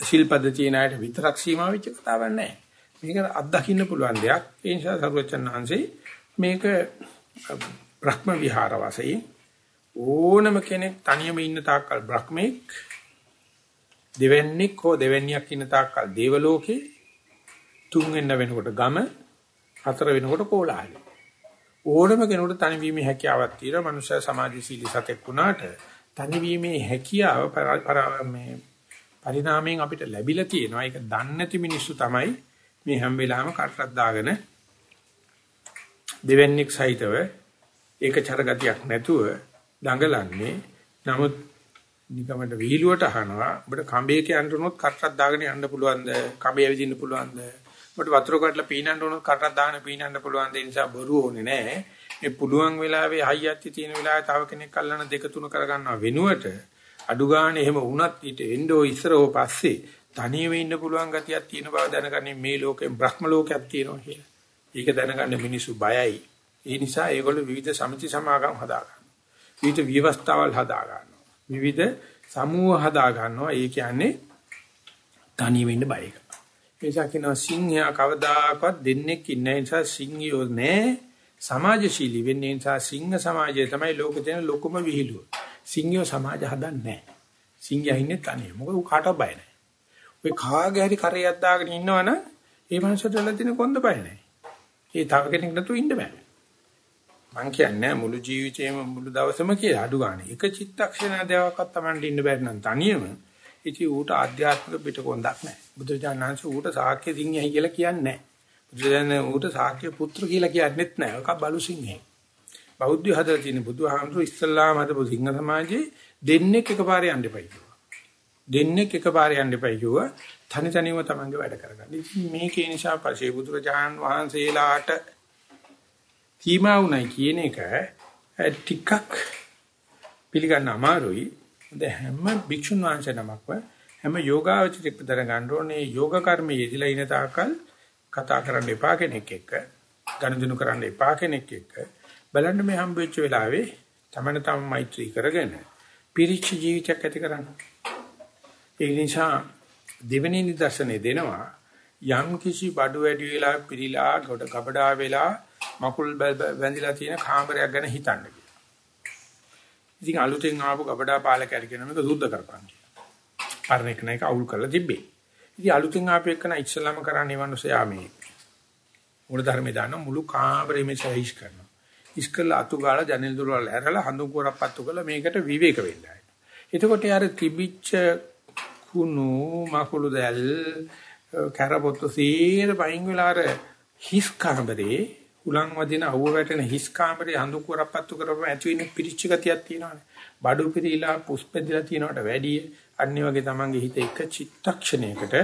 ශිල්පද තියෙන අයට විතරක් සීමා වෙච්ච කතාවක් නැහැ. මේක අත්දකින්න පුළුවන් දෙයක්. ඒ නිසා සරුවචන් වහන්සේ මේක බ්‍රහ්ම විහාර වාසයේ ඕනම කෙනෙක් තනියම ඉන්න තාක්කල් බ්‍රහ්මෙක් දෙවන්නේක් හෝ දෙවන්නේක් ඉන්න තාක්කල් දේවලෝකේ තුන් වෙන්න වෙනකොට ගම හතර වෙනකොට කෝලහලයි ඕනම කෙනෙකුට තනිවීමේ හැකියාවක් තියෙනවා. මනුෂ්‍ය සමාජශීලී සතෙක් වුණාට තනිවීමේ හැකියාව මේ පරිණාමයෙන් අපිට ලැබිලා තියෙනවා. ඒක දන්නේ නැති මිනිස්සු තමයි මේ හැම වෙලාවෙම කටරක් දාගෙන දෙවන්නේක් සහිතව ඒක චරගතියක් නැතුව දඟලන්නේ. නමුත් නිකමට විහිළුවට අහනවා. ඔබට කඹේක යන්න උනොත් කටරක් දාගෙන යන්න පුළුවන්ද? කඹේ ඇවිදින්න පුළුවන්ද? ඔබට වතුර කඩලා පීනන්න උනොත් කටක් දාගෙන පීනන්න පුළුවන් ඒ නිසා බොරු ඕනේ නැහැ. මේ පුළුවන් වෙලාවේ හයියත්ති තියෙන වෙලාවේ තව කෙනෙක් අල්ලන දෙක තුන කරගන්නවා වෙනුවට අඩු ගන්න එහෙම වුණත් ඊට එන්නෝ ඉස්සරෝ පස්සේ තනියම ඉන්න පුළුවන් ගතියක් තියෙන බව දැනගන්නේ මේ ලෝකෙන් බ්‍රහ්ම ලෝකයක් තියෙනවා කියලා. ඒක දැනගන්න මිනිස්සු බයයි. ඒ නිසා ඒගොල්ලෝ විවිධ සමිති සමාගම් හදා ගන්නවා. විවිධ ව්‍යවස්ථාවල් හදා ගන්නවා. විවිධ සමූහ හදා ගන්නවා. ඒ කියන්නේ තනියම ඉන්න බය එක. නිසා කියනවා සිංහයා කවදාකවත් දෙන්නෙක් ඉන්නේ නිසා සිංහයෝ නෑ සමාජශීලී වෙන්නේ නිසා සිංහ සමාජය තමයි ලෝකේ තියෙන ලොකුම විහිළුව. සිංහයෝ සමාජ හදන්නේ නෑ. සිංහයා ඉන්නේ තනිය. මොකද ඌ කාටවත් බය නෑ. ඔය කාගේ හරි කරයක් දාගෙන ඉන්නවනම් ඒ මනුස්සයට වෙලා තියෙන කොන්ද බය නෑ. ඒ තව කෙනෙක් නැතුව ඉන්න බෑ. මං කියන්නේ මුළු ජීවිතේම මුළු දවසම කියලා අඩු ගන්න. එක චිත්තක්ෂණ දෙකක්වත් Tamanට ඉන්න බැරි නම් තනියම ඉතින් ඌට ආධ්‍යාත්මික පිටකොන්දක් නැහැ. බුදුරජාණන් වහන්සේ ඌට ශාක්‍ය සිංහයි කියලා කියන්නේ නැහැ. බුදුරජාණන් ඌට ශාක්‍ය පුත්‍ර කියලා කියන්නේත් නැහැ. ඒක බලු සිංහයි. බෞද්ධ හදලා තියෙන බුදුහාමුදුරු ඉස්සල්ලාම හදපු සිංහ සමාජයේ දෙන්නෙක් එකපාරේ යන්න එපයි කිව්වා. දෙන්නෙක් එකපාරේ යන්න එපයි කිව්වා. තනි තනියම තමන්ගේ වැඩ කරගන්න. ඉතින් මේකේ නිසා පස්සේ බුදුරජාණන් වහන්සේලාට සීමා වුණයි කියන එක ටිකක් පිළිගන්න අමාරුයි. දැන් හැම භික්ෂුන් වහන්සේ නමක්ම හැම යෝගාවචරික දැනගන්න ඕනේ යෝග කර්මයේ යෙදලා ඉන තාකල් කතා කරන්න එපා කෙනෙක් එක්ක ගනුදෙනු කරන්න එපා කෙනෙක් එක්ක බලන්න මේ හම්බෙච්ච වෙලාවේ තමන තම මෛත්‍රී කරගෙන පිරිච්ච ජීවිතයක් ඇති කරන්න. ඒ නිසා දෙවෙනි නිදර්ශනේ දෙනවා යම් කිසි බඩු වැඩි වෙලා පිරීලා ගොඩ කබඩා වෙලා මකුල් බැඳිලා තියෙන කාමරයක් ගැන හිතන්න ඉතින් අලුතෙන් ආපු ගබඩා පාලකයර කියන මේක සුද්ධ කරපන් කියලා. පරණ එක නේක අවුල් කරලා තිබ්බේ. ඉතින් අලුතෙන් ආපු එකන ඉස්සලම කරන්නේ වන්නසයා මේ මූල ධර්මේ දාන මුළු කාමරෙම සහිස් කරනවා. ඉස්කල අතු ගාලා ජනෙල් දොර වල ඇරලා හඳුන් කෝරක් පත්තු කරලා මේකට විවේක වෙන්නයි. එතකොට යාර තිබිච්ච කුණු මකුළු දැල් කැරපොත්තු සීර පයින් වෙලා අර හිස් කාමරේ උලන් වදින අවුව වැටෙන හිස් කාමරේ හඳු කරපත්තු කරපම ඇති වෙන පිරිච්ච ගතියක් තියෙනවානේ. බඩු පිරීලා පුස්පෙදලා තියෙනවට වැඩිය අනිත් වගේ තමන්ගේ හිත එක චිත්තක්ෂණයකට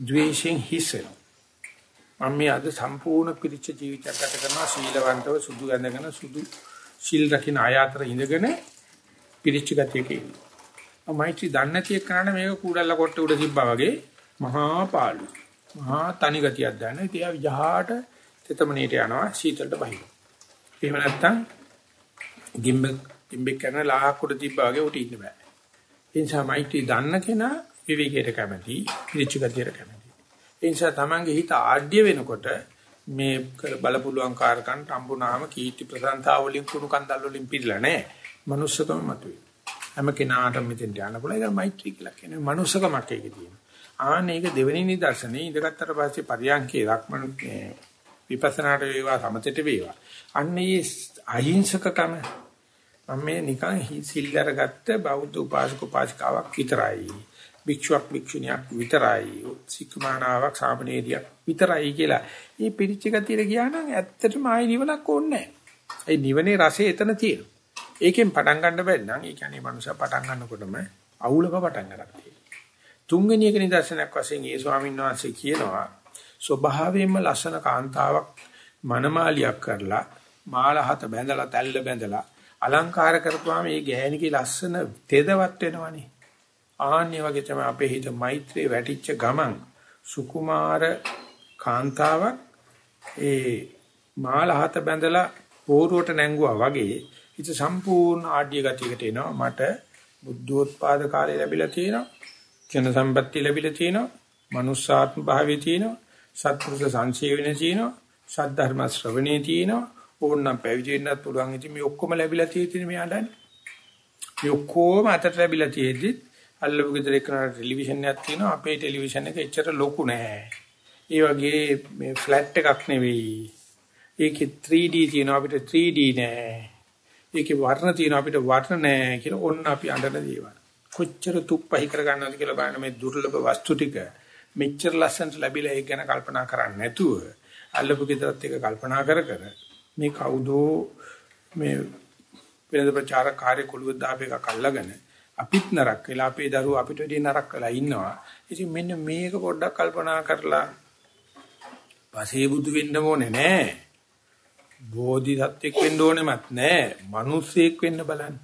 ද්වේෂයෙන් හිසෙන. මම මේ අද සම්පූර්ණ පිරිච්ච ජීවිතයක් ගත කරනවා සීලවන්තව සුදු ඇඳගෙන සුදු සිල් රකින්න ආයාතර ඉඳගෙන පිරිච්ච ගතියක ඉන්නවා. මයිටි දන්නේ නැති එක්කනට මේක කූඩල්ල කොට උඩ තිබ්බා වගේ මහා පාළු. මහා තනි ගතියක් දැන. ඉතියා විජහාට තෙතමනීට යනවා සීතලට බහින. එහෙම නැත්තම් ගිම්බ ගිම්බෙක් කරන ලාහක් උඩ තිබ්බා වගේ උට ඉන්න බෑ. ඒ නිසා මයිටි දන්න කෙනා විවේකයට කැමති, පිරිච්ච ගතියට කැමති. ඒ නිසා Tamange හිත ආඩ්‍ය වෙනකොට මේ බලපුලුවන් කාර්කන් තම්බුනාම කීර්ති ප්‍රසංසා වලින් කුණු කන්දල් වලින් පිළිලා නැහැ. manussකම මතුවේ. හැම කෙනාටම මෙතෙන්ට යන්න පුළුවන්. ඒක මෛත්‍රී කියලා කියන්නේ. manussකමක් ඒකේ තියෙනවා. ආන්න ඒක දෙවෙනි නිදර්ශනේ ඉඳගත්තට පස්සේ පරියන්කේ ලක්මන විපස්සනාට වේවා සමතෙට වේවා. අන්න ඒ අහිංසකකම මම මේ නිකන් සිල් අරගත්ත බෞද්ධ උපාසක උපාසිකාවක් විතරයි. භික්ෂුවක් භික්ෂුණියක් විතරයි. සික්මානාවක් සාමණේරියක් විතරයි කියලා. මේ පිරිච්ච ගතියට ගියා නම් ඇත්තටම ආයි නිවනක් ඕනේ නැහැ. ඒ නිවනේ රසය එතන තියෙනවා. ඒකෙන් පටන් ගන්න බැරි නම් ඒ කියන්නේ මනුෂයා පටන් ගන්නකොටම අවුලක පටන් ගන්නවා. තුන්වෙනි එක නිදර්ශනයක් වශයෙන් ඒ ස්වාමීන් වහන්සේ කියනවා ස්වභාවයෙන්ම ලස්සන කාන්තාවක් මනමාලියක් කරලා මාල හත බැඳලා තැල්ල බැඳලා අලංකාර කරපුවාම මේ ගෑණිකේ ලස්සන තෙදවත් වෙනවනේ. ආන්නේ වගේ තමයි අපේ හිත මෛත්‍රී වැටිච්ච ගමන් සුකුමාර කාන්තාවක් ඒ මාල හත බැඳලා පෝරුවට නැංගුවා වගේ හිත සම්පූර්ණ ආඩ්‍ය ගතියකට එනවා. මට බුද්ධෝත්පාද කාලය ලැබිලා තියෙනවා. ජන සම්පatti ලැබිලා තියෙනවා. මනුස්සාත්ම භාවයේ තියෙනවා. සත්පුරුෂ සංසේවනයේ තියෙනවා සද්ධර්ම ශ්‍රවණයේ තියෙනවා. ඕනනම් පැවිදි වෙන්නත් පුළුවන්. ඉතින් මේ ඔක්කොම ලැබිලා තියෙන්නේ මේ අඩන්නේ මේ ඔක්කොම අතට ලැබිලා තියෙද්දි අල්ලපු ගෙදර එක්කන ටෙලිවිෂන් එකක් තියෙනවා. අපේ ටෙලිවිෂන් එක එච්චර ලොකු නෑ. ඒ වගේ මේ ෆ්ලැට් එකක් නෙවෙයි. ඒකේ 3D තියෙනවා. අපිට 3D නෑ. ඒකේ වර්ණ තියෙනවා. අපිට වර්ණ නෑ කියලා ඔන්න අපි අඬන දේවල්. කොච්චර තුප්පහි කරගන්නවද කියලා බලන්න මේ දුර්ලභ වස්තු ටික. මෙච්චර ලස්සනට ලැබිලා ඒක ගැන කල්පනා කරන්නේ නැතුව අල්ලපු ගෙදරත් එක කල්පනා කර කර මේ කවුදෝ මේ වෙනද ප්‍රචාර කාර්ය කුළුව දාපේක අල්ලගෙන අපිත් නරක වෙලා අපේ දරුවෝ අපිට වැඩි නරක වෙලා ඉන්නවා. ඉතින් මෙන්න මේක පොඩ්ඩක් කල්පනා කරලා පසේ බුදු වෙන්න ඕනේ නෑ. බෝධිසත්වෙක් වෙන්න ඕනෙමත් නෑ. මිනිස්සෙක් වෙන්න බලන්න.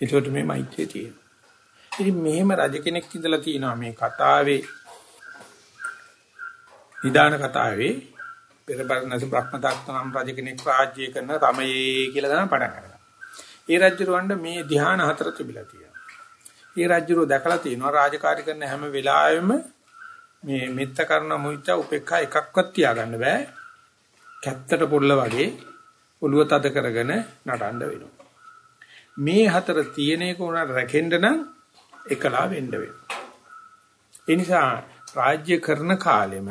ඒකට මේ මෛත්‍රිය තියෙනවා. ඉතින් මෙහෙම රජ කෙනෙක් ඉඳලා තියෙනවා මේ කතාවේ නිදාන කතාවේ පෙරබරණස බ්‍රහ්මදත්ත නම් රජ කෙනෙක් රාජ්‍ය කරන රමයේ කියලා තමයි පටන් ගන්නවා. ඒ රජුරවණ්ඩ මේ ධ්‍යාන හතර තිබිලා තියෙනවා. ඒ රජුරෝ දැකලා තියෙනවා රාජකාරී කරන හැම වෙලාවෙම මේ මෙත්ත කරන මුහිත උපේක්ඛා එකක්වත් තියාගන්න බෑ. කැත්තට පොල්ල වගේ ඔළුව තද කරගෙන නටන්න වෙනවා. මේ හතර තියෙන එක උනට රැකෙන්න නම් එකලා වෙන්න වෙනවා. ඒ නිසා රාජ්‍ය කරන කාලෙම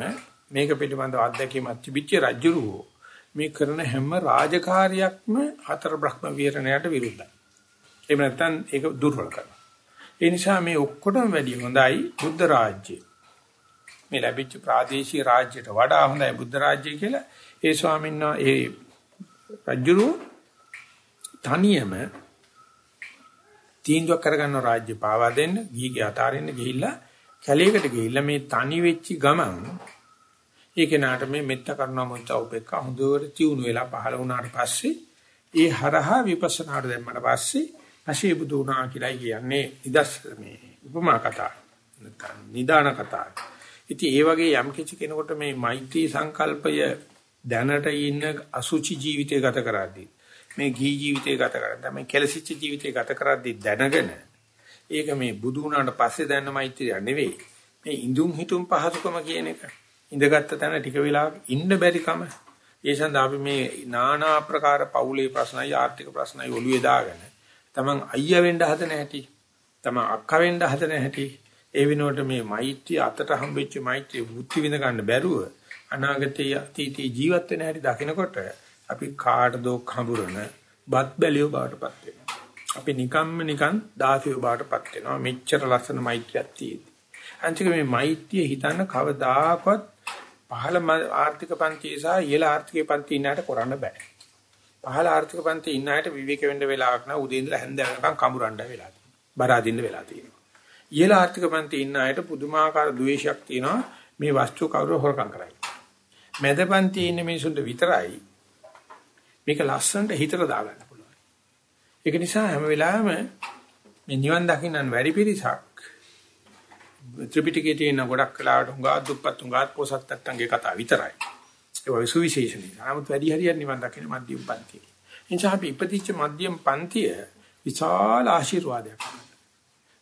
මේක පිළිබඳව අත්දැකීමක් තිබිච්ච රජුරුවෝ මේ කරන හැම රාජකාරියක්ම හතර බ්‍රහ්ම විහරණයට විරුද්ධයි. එහෙම නැත්නම් ඒක දුර්වල කරනවා. ඒ නිසා මේ ඔක්කොටම වැඩිය හොඳයි බුද්ධ රාජ්‍යය. මේ ලැබිච්ච ප්‍රාදේශීය රාජ්‍යයට වඩා හොඳයි බුද්ධ රාජ්‍යය කියලා ඒ ස්වාමීන් වහන්සේ ඒ රජුරුවෝ තනියම තීන්දුවක් කරගන්න රාජ්‍ය පාවා දෙන්න ගිහිගේ අතාරින්න ගිහිල්ලා කැලේකට ගිහිල්ලා මේ තනි වෙච්ච ගමන් ඒ කෙනාට මේ මෙත්ත කරුණා මුත්‍යා උපේක්ඛ හොඳට තියුණු වෙලා පහළ වුණාට පස්සේ ඒ හරහා විපස්සනාට දැම්මට පස්සේ පශේ බුදු වුණා කියලා කියන්නේ ඉදස් මේ උපමා කතා. නිදාන කතා. ඉතින් ඒ වගේ යම් කිසි කෙනෙකුට මේ මෛත්‍රී සංකල්පය දැනට ඉන්න අසුචි ජීවිතය ගත කරද්දී මේ ගී ජීවිතය ගත කරද්දී මේ කෙලසිච්ච ජීවිතය ගත කරද්දී දැනගෙන ඒක මේ බුදු වුණාට පස්සේ දැනන මෛත්‍රිය නෙවෙයි. මේ ඉඳුම් හිටුම් පහසුකම කියන එක. ඉඳගත්ත තැන ටික වෙලාවක් ඉන්න බැරි කම. ඒ සඳහා අපි මේ নানা ආකාර පෞලේ ප්‍රශ්නයි ආර්ථික ප්‍රශ්නයි ඔළුවේ දාගෙන තමන් අයියා වෙන්න හදන හැටි තමන් අක්කා වෙන්න හදන හැටි ඒ වෙනුවට මේ මෛත්‍රිය අතට හම්බෙච්ච මෛත්‍රිය බුද්ධි විඳ ගන්න බැරුව අනාගතයේ අතීතයේ ජීවත් වෙන හැටි දකිනකොට අපි කාටදෝ කඹරන බත් බැලියෝ බාටපත් වෙනවා. අපි නිකම්ම නිකන් දාසියෝ බාටපත් වෙනවා. මෙච්චර ලස්සන මෛත්‍රියක් තියෙද්දි. අන්තික මේ මෛත්‍රිය හිතන්න කවදාකවත් පහළ ආර්ථික පන්තිය සහ ඉහළ ආර්ථික පන්තිය ඉන්නට කරන්න බෑ. පහළ ආර්ථික පන්තිය ඉන්න අයට විවේක වෙන්න වෙලාවක් නෑ උදේ ඉඳලා හැන්ද වෙනකන් කමුරණ්ඩ වෙලා තියෙනවා. බර අදින්න වෙලා තියෙනවා. ඉහළ ආර්ථික පන්තිය ඉන්න අයට පුදුමාකාර ද්වේෂයක් තියෙනවා මේ වස්තු කවුරු හොරකම් කරයි. මැද පන්තියේ ඉන්න මිනිසුන්ට විතරයි මේක ලස්සනට හිතට දාගන්න පුළුවන්. ඒක නිසා හැම වෙලාවෙම මේ නිවන් දකින්නන් වැඩි පිරිසක් ත්‍රිපිටකයේ තියෙන ගොඩක් වෙලාවට හුඟා දුප්පත් හුඟා පොසත් නැත්තන්ගේ කතා විතරයි. ඒක විශේෂණයි. නමුත් වැඩි හරියක් නිවන් දකින්න මධ්‍යම පන්තිය. එනිසා අපි ඉපදිච්ච මධ්‍යම පන්තිය විශාල ආශිර්වාදයක්.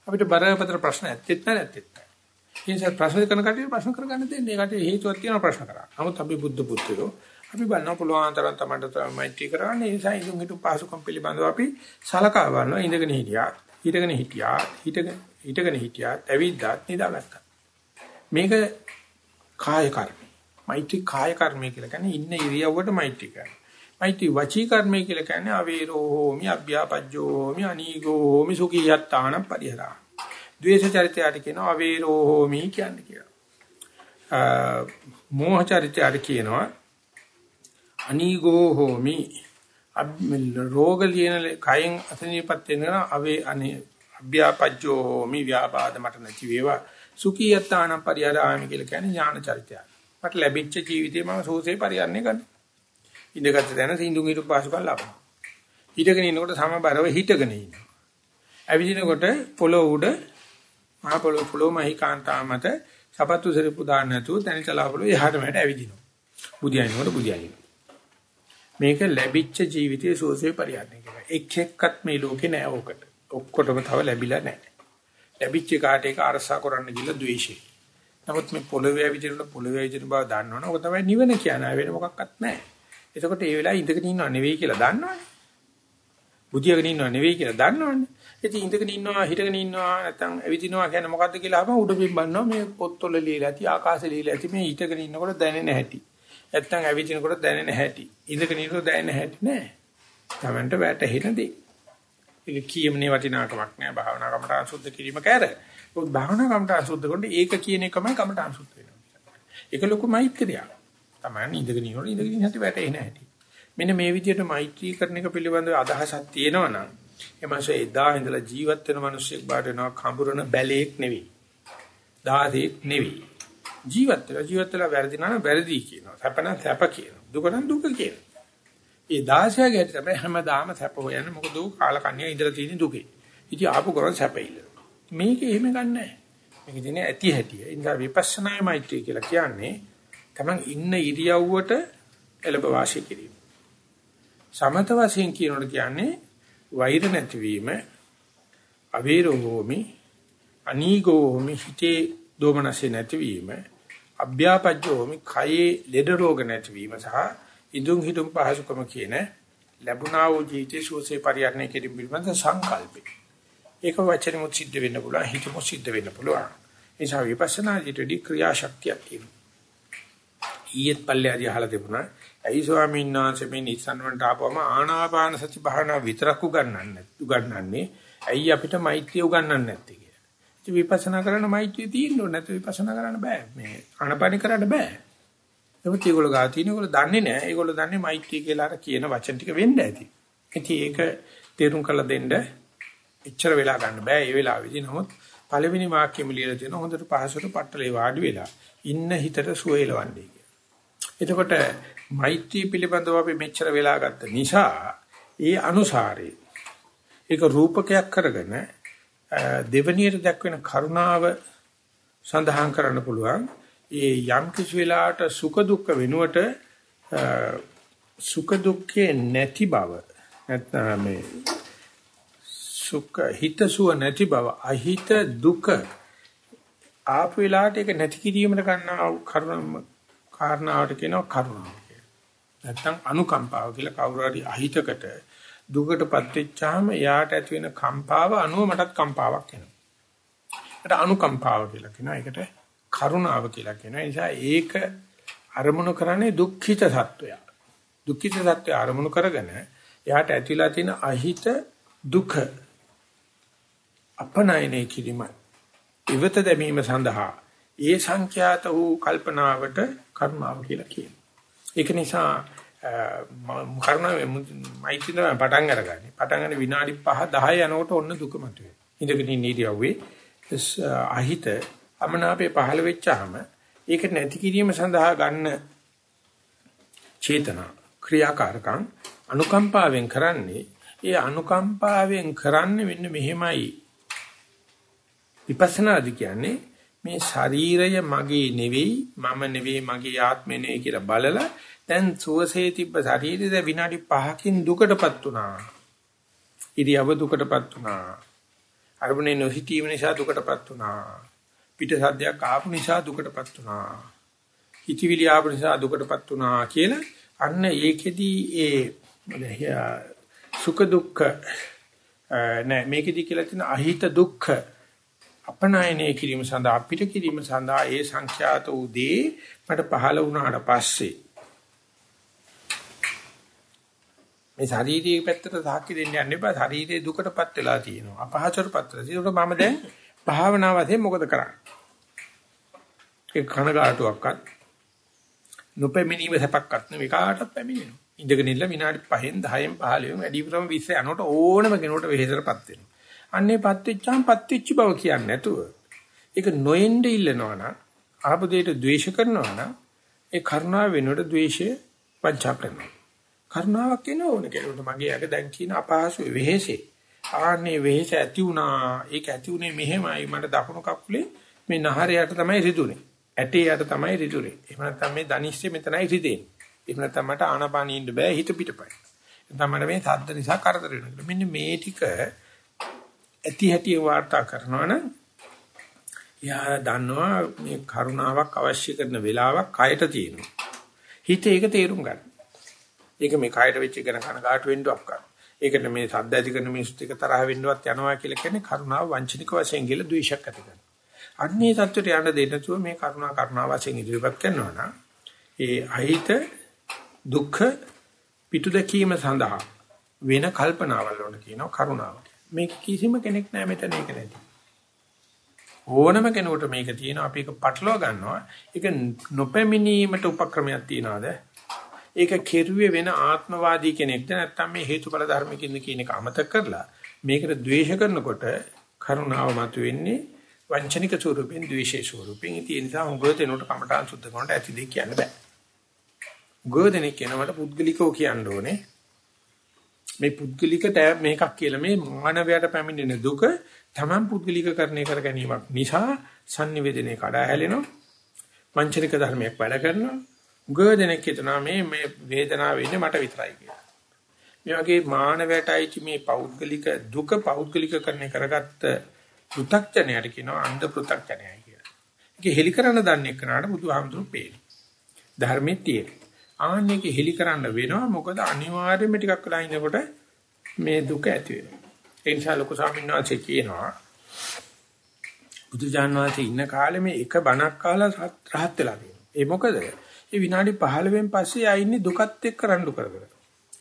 අපිට බරපතල ප්‍රශ්න ඇත්තෙත් නැත්තෙත් නැහැ. ඒ නිසා ප්‍රශ්න කරන කටිය ප්‍රශ්න කරගන්න දෙන්නේ. ඒකට හේතුවක් තියෙනවා ප්‍රශ්න කරා. නමුත් අපි බුද්ධ පුත්‍රයෝ අපි බලනවා පුළුවන් තරම් තමයි මෛත්‍රී කරන්නේ. ඒ නිසා ඉදුම් හිටු පාසුකම් පිළිබඳව අපි සලකා බලනවා. ඉඳගෙන හිටියා, හිටගෙන හිටියා, හිටගෙන හිටගෙන හිටියා, ඇවිද්දාත් නිදාගත්තා. මේක කාය කර්ම. මෛත්‍රී කාය කර්මය කියලා කියන්නේ ඉන්න ඉරියව්වට මෛත්‍රී කරනවා. මෛත්‍රී වචී කර්මය කියලා කියන්නේ අවේරෝ හෝමි අභ්‍යාපජ්ජෝ හෝමි අනීගෝ හෝමි සුඛියත්තාන පරිහරා. ද්වේෂ චරිතයට කියනවා අවේරෝ හෝමි කියන්නේ කියලා. මෝහ චරිතයට කියනවා අනීගෝ හෝමි රෝග ලියන කයෙන් අසනීපත් වෙන අවේ අනේ අභ්‍යාපජ්ජෝ හෝමි ව්‍යාපාද මට නැති වේවා සුඛියත්තාන පරිහරාමි කියලා කියන්නේ ඥාන චරිතය. මට ලැබිච්ච ජීවිතේ මම සෝසේ පරිහරණය කරනවා. ඉඳගත් තැන සිඳුන් හිටු පාසුකම් ලබනවා. හිටගෙන ඉන්නකොට සමබරව හිටගෙන ඉන්නවා. ඇවිදිනකොට පොළොව උඩ මහ පොළොව පොළොව මහී කාන්තා මත සපත්තු සරිපු දාන්න නැතුව තනිතලා පොළොව එහාට මෙහාට ඇවිදිනවා. බුදියනකොට බුදියනිනවා. මේක ලැබිච්ච ජීවිතයේ සෝසේ පරිහරණය කරනවා. එක් එක්කත් මේ ලෝකේ නෑ ඕකට. ඔක්කොටම තව ලැබිලා නෑ. ලැබිච්ච කාට ඒක අරසා කරන්න ගිහලා ද්වේෂය. නමුත් මේ පොළවේ ඇවිදිනකොට පොළවේ ඇවිදින බව දන්නවනේ. ඔක තමයි නිවන කියන්නේ. වෙන මොකක්වත් නැහැ. එතකොට ඒ වෙලාවේ ඉඳගෙන ඉන්නව නෙවෙයි කියලා දන්නවනේ. බුදියාගෙන ඉන්නව නෙවෙයි කියලා දන්නවනේ. ඉතින් ඉඳගෙන ඉන්නවා හිටගෙන ඉන්නවා නැත්නම් ඇවිදිනවා කියන්නේ මොකද්ද කියලා අහම උඩ බිම්බන්නවා මේ පොත්වල ලියලා ඇති ආකාශේ ලියලා ඇති මේ හිටගෙන ඉන්නකොට දැනෙන හැටි. නැත්නම් ඇවිදිනකොට දැනෙන හැටි. ඉඳගෙන ඉන්නකොට දැනෙන හැටි නෑ. Tamanට වැටහෙන දේ. ඒක කීයමනේ වටිනාකමක් නෑ භාවනා කමට අසුද්ධ කිරීම කැර. ඔය භාවනා කමට සුද්ධ කරනකොට ඒක කියන එකමයි කමට සුද්ධ වෙනවා. ඒක ලොකු මෛත්‍රියක්. තමයි ඉඳගෙන ඉන්නකොට ඉඳගෙන ඉන්නත් වැටෙන්නේ නැහැටි. මෙන්න මේ විදිහට මෛත්‍රී කරන එක පිළිබඳව අදහසක් තියෙනවා නම් එමස එදා ඉඳලා ජීවත් වෙන මිනිස්සෙක් බාට වෙනවා කඹරන බැලේක් නෙවෙයි. දාසෙක් නෙවෙයි. ජීවත් වෙලා ජීවත් වෙලා වැරදි නම් වැරදි කියනවා. සැප නම් සැප කියනවා. දුක නම් දුක කියනවා. ඒ දාසයාගේ තමයි හැමදාම සැප හොයන්නේ. මොකද ඌ කාලකන්ණිය ඉඳලා තියෙන දුකේ. ඉතින් ආපු ගමන් සැපෙයිල. මේක එහෙම ගන්නෑ. මේක දිනේ ඇති හැටි. ඒ නිසා විපස්සනා මෛත්‍රිය කියලා කියන්නේ තමන් ඉන්න ඉරියව්වට එළඹ වාසය කිරීම. සමත වශයෙන් කියනකොට කියන්නේ වෛර නැතිවීම අවේරෝමි අනීගෝමි හිතේ දෝමනසේ නැතිවීම අභ්‍යාපජ්ජෝමි කයේ ලෙඩ රෝග නැතිවීම සහ ඉදුම් හිතුම් පහසුකම කියන ලැබුණා වූ ජීවිතයේ සුවසේ පරිහරණය කිරීම පිළිබඳ සංකල්පය. ඒක වචනෙමුත් සිද්ධ වෙන්න පුළුවන් හිතමුත් සිද්ධ වෙන්න පුළුවන්. ඒ නිසා විපස්සනා ජීවිතේ ක්‍රියාශක්තියක් තියෙනවා. ඊයේත් පල්ලෙහාදී අහලා තිබුණා. ඇයි ස්වාමීන් වහන්සේ මේ නිස්සන් වලට ආපුවම ආනාපාන සති භාවනා විතරක් උගන්වන්නේ උගන්වන්නේ. ඇයි අපිට මෛත්‍රිය උගන්වන්නේ නැත්තේ කියලා. ඉතින් විපස්සනා කරන්න මෛත්‍රිය තියෙන්න ඕනේ නැත්නම් විපස්සනා කරන්න බෑ. මේ ආනාපානි කරන්න බෑ. ඒකත් ඒගොල්ලෝ ගා තියෙන ඒගොල්ලෝ දන්නේ නැහැ. ඒගොල්ලෝ දන්නේ මෛත්‍රිය කියලා අර කියන වචන ටික වෙන්න ඇති. ඉතින් ඒක තේරුම් කරලා දෙන්න එච්චර වෙලා ගන්න බෑ ඒ වෙලාවේදී. නමුත් පළවෙනි වාක්‍යෙම ලියලා තියෙන හොඳට පහසුට පట్టලේ වාඩි වෙලා ඉන්න හිතට සුවේලවන්නේ කියලා. එතකොට මෛත්‍රී පිළිබඳව අපි මෙච්චර වෙලා ගත්ත නිසා ඒ අනුසාරේ ඒක රූපකයක් කරගෙන දෙවනියට දක්වන කරුණාව සඳහන් කරන්න පුළුවන්. ඒ යම් කිසි වෙලාවට සුඛ දුක්ඛ වෙනුවට සුඛ දුක්ඛේ නැති බව නැත්නම් මේ සුඛ හිතසුව නැති බව අහිත දුක ආපු වෙලාවට ඒක නැති කිරීමකට ගන්නා කරුණ කාරණාවට කියනවා කරුණාව කියලා. නැත්තම් අනුකම්පාව කියලා කවුරු හරි අහිතකට දුකටපත් වෙච්චාම එයාට ඇති වෙන කම්පාව අනුව මටත් කම්පාවක් එනවා. ඒකට අනුකම්පාව කියලා කියනවා. ඒකට කරුණාව කියලා කියනවා. ඒ නිසා ඒක අරමුණු කරන්නේ දුක්ඛිත සත්වය. දුක්ඛිත සත්වය අරමුණු කරගෙන එයාට ඇතිලා තියෙන අහිත දුක අපනයනය කිරීමයි. ඉවත දැමීම සඳහා ඒ සංඛ්‍යාත වූ කල්පනාවට කර්මාව කියලා කියනවා. ඒක නිසා කර්ණාවේ මයිතින පටන් අරගන්නේ. පටන් ගන්න විනාඩි 5 10 යනකොට ඔන්න දුක මතුවේ. ඉඳගෙන ඉන්න ඉරියව්වේ අහිත අමනාපේ පහළ වෙච්චාම ඒක නැති කිරීම සඳහා ගන්න චේතනා ක්‍රියාකාරකම් අනුකම්පාවෙන් කරන්නේ ඒ අනුකම්පාවෙන් කරන්නේ මෙන්න මෙහෙමයි විපස්සනාදි කියන්නේ මේ ශරීරය මගේ නෙවෙයි මම නෙවෙයි මගේ ආත්මය නෙවෙයි කියලා බලලා දැන් සුවසේ තිබ්බ ශරීරය විනාඩි 5කින් දුකටපත් උනා. ඉරියව දුකටපත් උනා. අරමුණේ නොහිතීම නිසා දුකටපත් උනා. පිට සද්දයක් ආපු නිසා දුකටපත් උනා. හිතවිලි ආපු නිසා දුකටපත් උනා කියලා අන්න ඒකෙදි ඒ සුඛ දුක්ඛ නෑ මේකෙදි කියලා තියෙන අහිත දුක්ඛ අපනයනය කිරීම සඳහා අපිට කිරීම සඳහා ඒ සංඛ්‍යාත උදේ මට පහළ වුණාට පස්සේ මේ ශාරීරික පැත්තට සාක්ෂි දෙන්න යන්න එපා. ශරීරයේ දුකටපත් වෙලා තියෙනවා. අපහසුටපත් වෙලා තියෙනවා. මම දැන් භාවනාව වශයෙන් මොකද කරන්නේ? ඒ කනගාටුවක්වත් නොපැමිණීම සැපක්වත් නෙවෙයි. කාටවත් පැමිණෙනවා ඉඳගෙන ඉන්න විනාඩි 5න් 10න් 15න් වැඩි පුරම 20 යනකොට ඕනම කෙනෙකුට වෙහෙසටපත් වෙනවා. අන්නේපත් වෙච්චාම පත් වෙච්ච බව කියන්නේ නැතුව ඒක නොයෙන්ද ඉල්ලනවා නම් ආපු දෙයට ද්වේෂ කරනවා නම් ඒ කරුණාව වෙනුවට ද්වේෂය වංචා කරනවා. කරුණාවක් එන ඕන කෙනෙකුට. මගේ යක දැන් කියන අපහසු වෙහෙසේ. ආන්නේ වෙහෙස ඇති වුණා. ඒක ඇති උනේ මෙහෙමයි මට දකුණු කකුලේ මේ නහරයට තමයි රිදුනේ. ඇටේ යට තමයි රිදුනේ. එහෙම නැත්නම් මේ දනිස්සේ මෙතනයි රිදෙන්නේ. එහෙම නැත්නම් මට ආනපානිය ඉන්න බෑ හිත පිටපයි. නැත්නම් මට මේ සද්ද නිසා කරදර වෙනවා. මෙන්න මේ ටික ඇති හැටි වාර්තා කරනවා නම් එයා දන්නවා මේ කරුණාවක් අවශ්‍ය කරන වෙලාවක් කයට තියෙනවා. හිත ඒක තේරුම් ගන්න. ඒක මේ කයට වෙච්ච ගැන කනගාටු වෙන්නවක් ගන්න. ඒකට මේ සද්ද ඇති කරන මිනිස්සුත් එක තරහ වෙන්නවත් යනවා කියලා කියන්නේ කරුණාව වංචනික වශයෙන් කියලා ද්වේෂයක් ඇති කරනවා. අන්නේ தත්වයට යන්න දෙන්න තුව මේ කරුණා කරුණා වශයෙන් ඉදිරිපත් කරනවා නම් ඒ අහිත දුක්ඛ පිටු දැකීම සඳහා වෙන කල්පනාවල් වලට කියනවා කරුණාව. මේ කිසිම කෙනෙක් නැහැ මෙතන ඒක නැති. ඕනම කෙනෙකුට මේක තියෙනවා අපි ඒක පටලවා ගන්නවා. ඒක නොපැමිණීමට උපක්‍රමයක් තියනවාද? ඒක කෙරුවේ වෙන ආත්මවාදී කෙනෙක්ද නැත්නම් මේ හේතුඵල ධර්මකින්ද කියන එක අමතක කරලා මේකට ද්වේෂ කරනකොට කරුණාව මතුවෙන්නේ වංචනික ස්වරූපෙන් ද්වේෂයේ ස්වරූපෙන්. ඉතින් ඒ නිසා උගව දෙනකොට කමඨාන් සුද්ධ කරනට ඇති දෙයක් කියන්න බෑ. උගව දෙනෙක් කියනවට පුද්ගලිකව කියන්න ඕනේ. මේ පුද්ගලික මේකක් කියලා මේ මානවයට පැමිණෙන දුක තමන් පුද්ගලිකකරණය කර ගැනීමක් නිසා sannivedanaye කඩා හැලෙනවා වංචනික ධර්මයක් වැඩ කරනවා උගදෙනෙක් හිතනවා මේ මේ වේදනාව වෙන්නේ මට විතරයි කියලා මේ වගේ මානවයටයි මේ පෞද්ගලික දුක පෞද්ගලිකකරණය කරගත්ත පෘ탁ජනයට කියනවා අන්ධ පෘ탁ජනයයි කියලා. ඒක හෙලි කරන්න දන්නේ කනට බුදුහාමුදුරු පේන. ධර්මයේ තියෙන. ආන්නේක හෙලි කරන්න වෙනවා මොකද අනිවාර්යයෙන්ම ටිකක් වෙලා ඉන්නකොට මේ දුක ඇති වෙනවා ඒ නිසා ලොකු ස්වාමීන් වහන්සේ කියනවා බුදුජාන් වහන්සේ ඉන්න කාලේ මේ එක බණක් කාලා රහත් වෙලා තියෙනවා ඒ මොකද ඒ විනාඩි 15න් පස්සේ ආ ඉන්නේ දුකත් එක්ක රණ්ඩු කර කර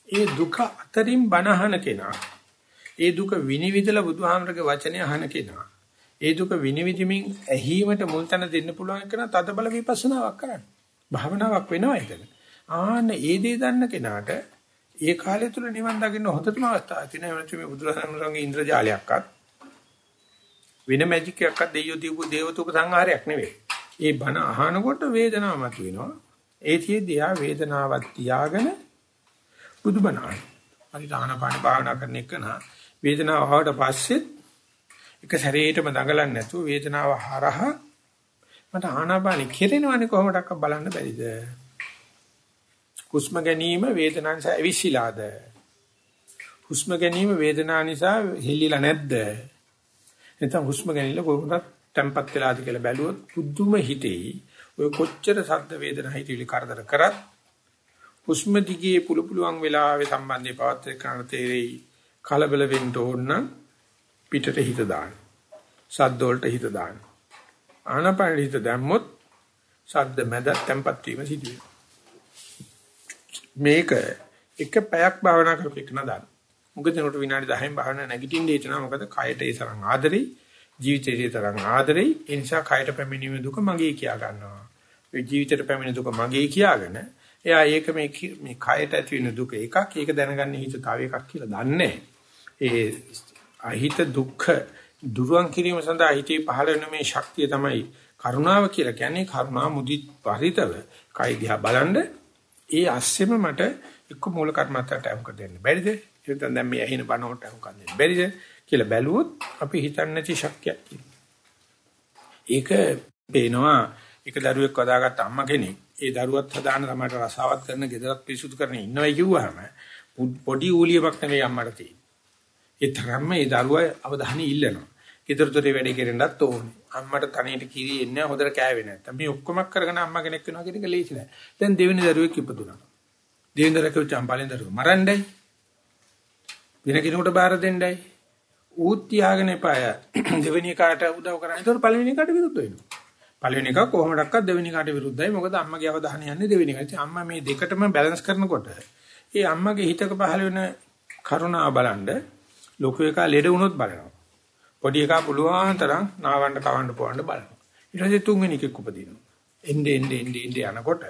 ඒ දුක අතරින් බණහන කෙනා ඒ දුක විනිවිදලා බුදුහාමරගේ වචනය අහන කෙනා ඒ දුක විනිවිදමින් ඇහිීමට මුල් තැන දෙන්න පුළුවන් කෙනා තදබල විපස්සනාවක් කරන්න භාවනාවක් වෙනවා එතන ආන්න ඒ දේ දන්න කෙනාට ඒ කාලය තුල නිවන් දකින්න හොඳටම අවස්ථාවක් තියෙනවා. එවනතු මේ බුදුරජාණන්ගේ ඉන්ද්‍රජාලයක්වත් වෙන මැජික් එකක්වත් දෙයියෝ දීපු දේවතුක සංහාරයක් නෙවෙයි. ඒ බණ අහනකොට වේදනාව මතුවෙනවා. ඒ තියේදී ආ වේදනාවක් තියාගෙන බුදුබණ අහන. හරි දානපාන භාවනා කරන එක නා වේදනාව ආවට පස්සෙත් එක සැරේටම දඟලන්නේ නැතුව වේදනාව හරහා මට ආනාපානෙ කෙරෙනවනේ කොහොමඩක්ක බලන්න බැරිද? හුස්ම ගැනීම වේදනාව නිසා ඇවිස්සීලාද? හුස්ම ගැනීම වේදනාව නිසා හිල්ලිලා නැද්ද? නැත්නම් හුස්ම ගැනීම කොහොමද tempat වෙලාද කියලා බැලුවොත් පුදුම හිතෙයි. ඔය කොච්චර සද්ද වේදනා හිතවිලි කරදර කරත් හුස්ම දිගේ පුළු පුළුවන් වෙලාවේ සම්බන්ධය පවත් කරන තේරෙයි. කලබල වෙන්න ඕන නම් පිටට හිත දාන්න. සද්ද වලට හිත දාන්න. ආනපන හිත දැම්මොත් සද්ද මැද tempat වීම සිදු වෙනවා. මේක එක පැයක් භාවනා කරපු එක නදාන. මොකද උනට විනාඩි 10න් භාවනා නැගිටින්න හිතනවා මොකද කයට ඒ තරම් ආදරේ ජීවිතේ තරම් ආදරෙයි ඒ නිසා කයට පැමිණීමේ දුක මගේ කියා ගන්නවා. ඒ ජීවිතේට පැමිණෙන දුක මගේ කියාගෙන එයා ඒක මේ මේ කයට ඇති වෙන දුක එකක් ඒක දැනගන්න හිත තව එකක් කියලා දන්නේ. ඒ අහිත දුක්ඛ දුරුවන් කිරීම සඳහා හිතේ පහළ වෙන මේ ශක්තිය තමයි කරුණාව කියලා කියන්නේ කරුණා මුදිත් පරිතව කයි දිහා බලන්න ඒ අස්සෙම මට එක්ක මූල කර්මත්තට අහුක දෙන්න බැරිද? එතෙන් දැන් මේ ඇහින බණවට අහුක දෙන්න බැරිද කියලා බැලුවොත් අපි හිතන්නේ නැති ශක්තියක් ඒක පේනවා එක දරුවෙක් වදාගත්ත අම්මා කෙනෙක් ඒ දරුවත් හදාන තමයි රසාවත් කරන ගෙදරත් පිරිසුදු කරන ඉන්නවයි කිව්වහම පොඩි ඌලියක් නෙවෙයි අම්මට තියෙන්නේ. ඒ තරම්ම ඒ දරුවා අවධානය ඉල්ලනවා. ඊතරතරේ වැඩේ කෙරෙන්නත් ඕනේ. අම්මට තනියට කිරි එන්නේ හොදට කෑවේ නැත්තම් මේ ඔක්කොම කරගෙන අම්මා කෙනෙක් වෙනවා කියන එක ලේසි නෑ. දැන් දෙවෙනි දරුවෙක් ඉපදුනා. දෙවෙනි දරුවෙක් චම්පාලෙන් දරුවා මරණ්ඩයි. වෙන කෙනෙකුට බාර දෙන්නයි. ඌත් තියාගෙන එපාය. දෙවෙනි කාට උදව් කරන්නේ. ඒතකොට පළවෙනි කාට විරුද්ධ වෙනවා. පළවෙනි එක කොහොමඩක්වත් දෙවෙනි කාට විරුද්ධයි. මොකද අම්මගේ අවධානය යන්නේ දෙවෙනි කාට. අම්මා මේ දෙකටම බැලන්ස් කරනකොට ඒ අම්මගේ හිතක පහළ වෙන කරුණාව බලන්න ලොකු එකා ලෙඩ වුණොත් බලනවා. පොඩි එකා පුළුවන් තරම් නාවන්න කවන්න පොවන්න බලනවා. ඊට පස්සේ තුන්වෙනි එකෙක් උපදිනවා. එnde ende ende ende යනකොට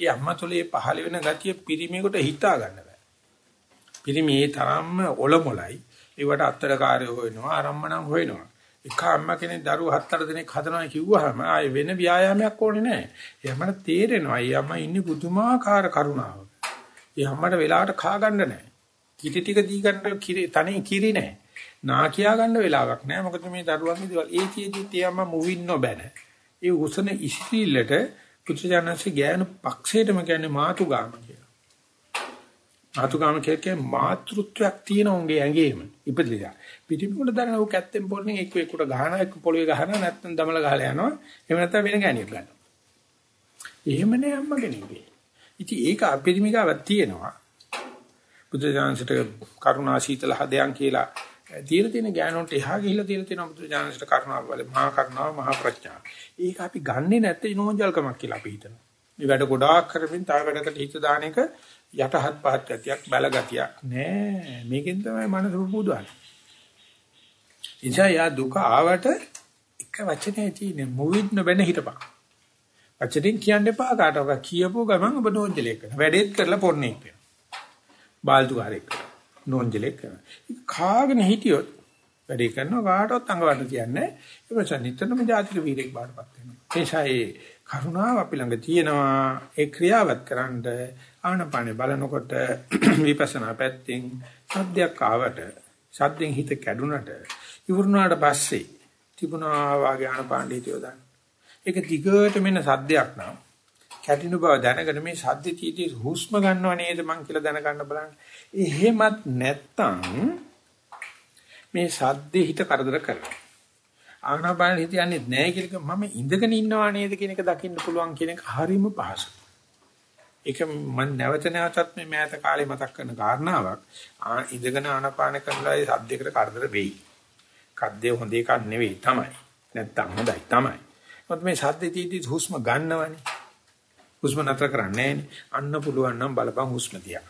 ඒ අම්මා තුලේ පහළ වෙන ගතිය පිරිමියෙකුට හිතා ගන්න බෑ. පිරිමියේ තරම්ම ඔලොමලයි. ඒවට අත්තරකාරය හොයනවා, ආරම්මණම් හොයනවා. එක අම්මා කෙනෙක් දරුවෝ හත් අට දෙනෙක් හදනවා කිව්වහම ආයේ වෙන ව්‍යායාමයක් ඕනේ නැහැ. ඒ අම්මට තේරෙනවා. ඒ අම්මා ඉන්නේ පුදුමාකාර කරුණාවක. ඒ අම්මට වෙලාවට කා ගන්න නැහැ. කිරි ටික දී ගන්න කිරි තනේ කිරි නැහැ. නා කියා ගන්න වෙලාවක් නැහැ. මොකද මේ දරුවන්ගේ දේවල් ඒ කීදිත් ඒ අම්මා මුවින් නොබැන. ඒ උසන ඉස්තිලට පුත්‍රයන්න්සේ ගෑනු පක්ෂයටම කියන්නේ මාතුගාම කියලා. මාතුගාම කියන්නේ මාතෘත්වයක් තියෙන උන්ගේ ඇඟේම ඉපදෙලා. පිටිපොළ දරන උ කැත්තෙන් පොල්නේ එක්ක එක්කට ගහන එක්ක පොළවේ ගහන නැත්නම් දමල ගහලා යනවා. එහෙම නැත්නම් වෙන ගෑණියක් ගන්නවා. එහෙම නෑ අම්මා කෙනෙක්ගේ. ඉතින් ඒක අපිරිමිකාවක් තියෙනවා. බුදුජානසිට කරුණා සීතල හදයන් කියලා තියලා තියෙන ඥානවලට එහා ගිහිල්ලා තියලා තියෙන බුදුජානසිට කරුණාව වල මහා කරුණාව මහා ප්‍රඥාව. ඒක අපි ගන්නෙ නැත්තේ නෝන්ජල්කමක් කියලා අපි හිතනවා. මේ වැඩ ගොඩාක් කරමින් තව වැඩකට හිත දාන එක යටහත් පහත් ගතියක් බල ගතියක් නෑ. මේකෙන් තමයි මනස පුදුවන්නේ. එනිසා යා දුක ආවට එක වචනේ තියෙන්නේ මුවිත් නොබැන හිටපන්. වචනෙන් කියන්න එපා කාටවත් කියපුව ගමන් ඔබ නෝන්ජලෙක් කරනවා. වැඩේත් කරලා පොන්නේ කරනවා. බාල්දුකාරයෙක් නෝන්ජලෙක් කරනවා. කාගෙන හිටියොත් වැඩේ කරනවා කාටවත් අඟවන්න කියන්නේ. ඒ නිසා නිතරම ජාතික වීරෙක් බාටපත් වෙනවා. ඒසයි කරුණාව අපි ළඟ තියෙනවා. ඒ ක්‍රියාවත් කරන්න ආනපානේ බලනකොට විපස්සනා පැත්තෙන් සද්දයක් ආවට සද්දෙන් හිත කැඩුනට ඉවරුනාට පස්සේ තිබුණා වාගේ ආනපාන හිතියෝ දාන්න. ඒක දිගට මෙන්න සද්දයක් නම් කැටිනු බව දැනගෙන මේ සද්ද තීටි හුස්ම ගන්නව නේද මං කියලා දැනගන්න බලන්න. එහෙමත් නැත්තම් මේ සද්දේ හිත කරදර කරනවා. ආනාපාන හිත යන්නේ නැහැ කියලා මම ඉඳගෙන ඉන්නවා නේද කියන එක දකින්න පුළුවන් කියන එක හරිම පහසුයි. ඒක මම නැවත නැවතත් මේ මෑත කාලේ මතක් කරන කාරණාවක්. ඉඳගෙන ආනාපාන කරලා ඒ සද්දයකට කරදර වෙයි. කද්දේ හොඳ එකක් නෙවෙයි තමයි. නැත්තම් හොඳයි තමයි. මොකද මේ සද්දේ තීටි හුස්ම ගන්නවනේ. හුස්ම නතර කරන්නේ අන්න පුළුවන් නම් බලපන් හුස්ම දිහා.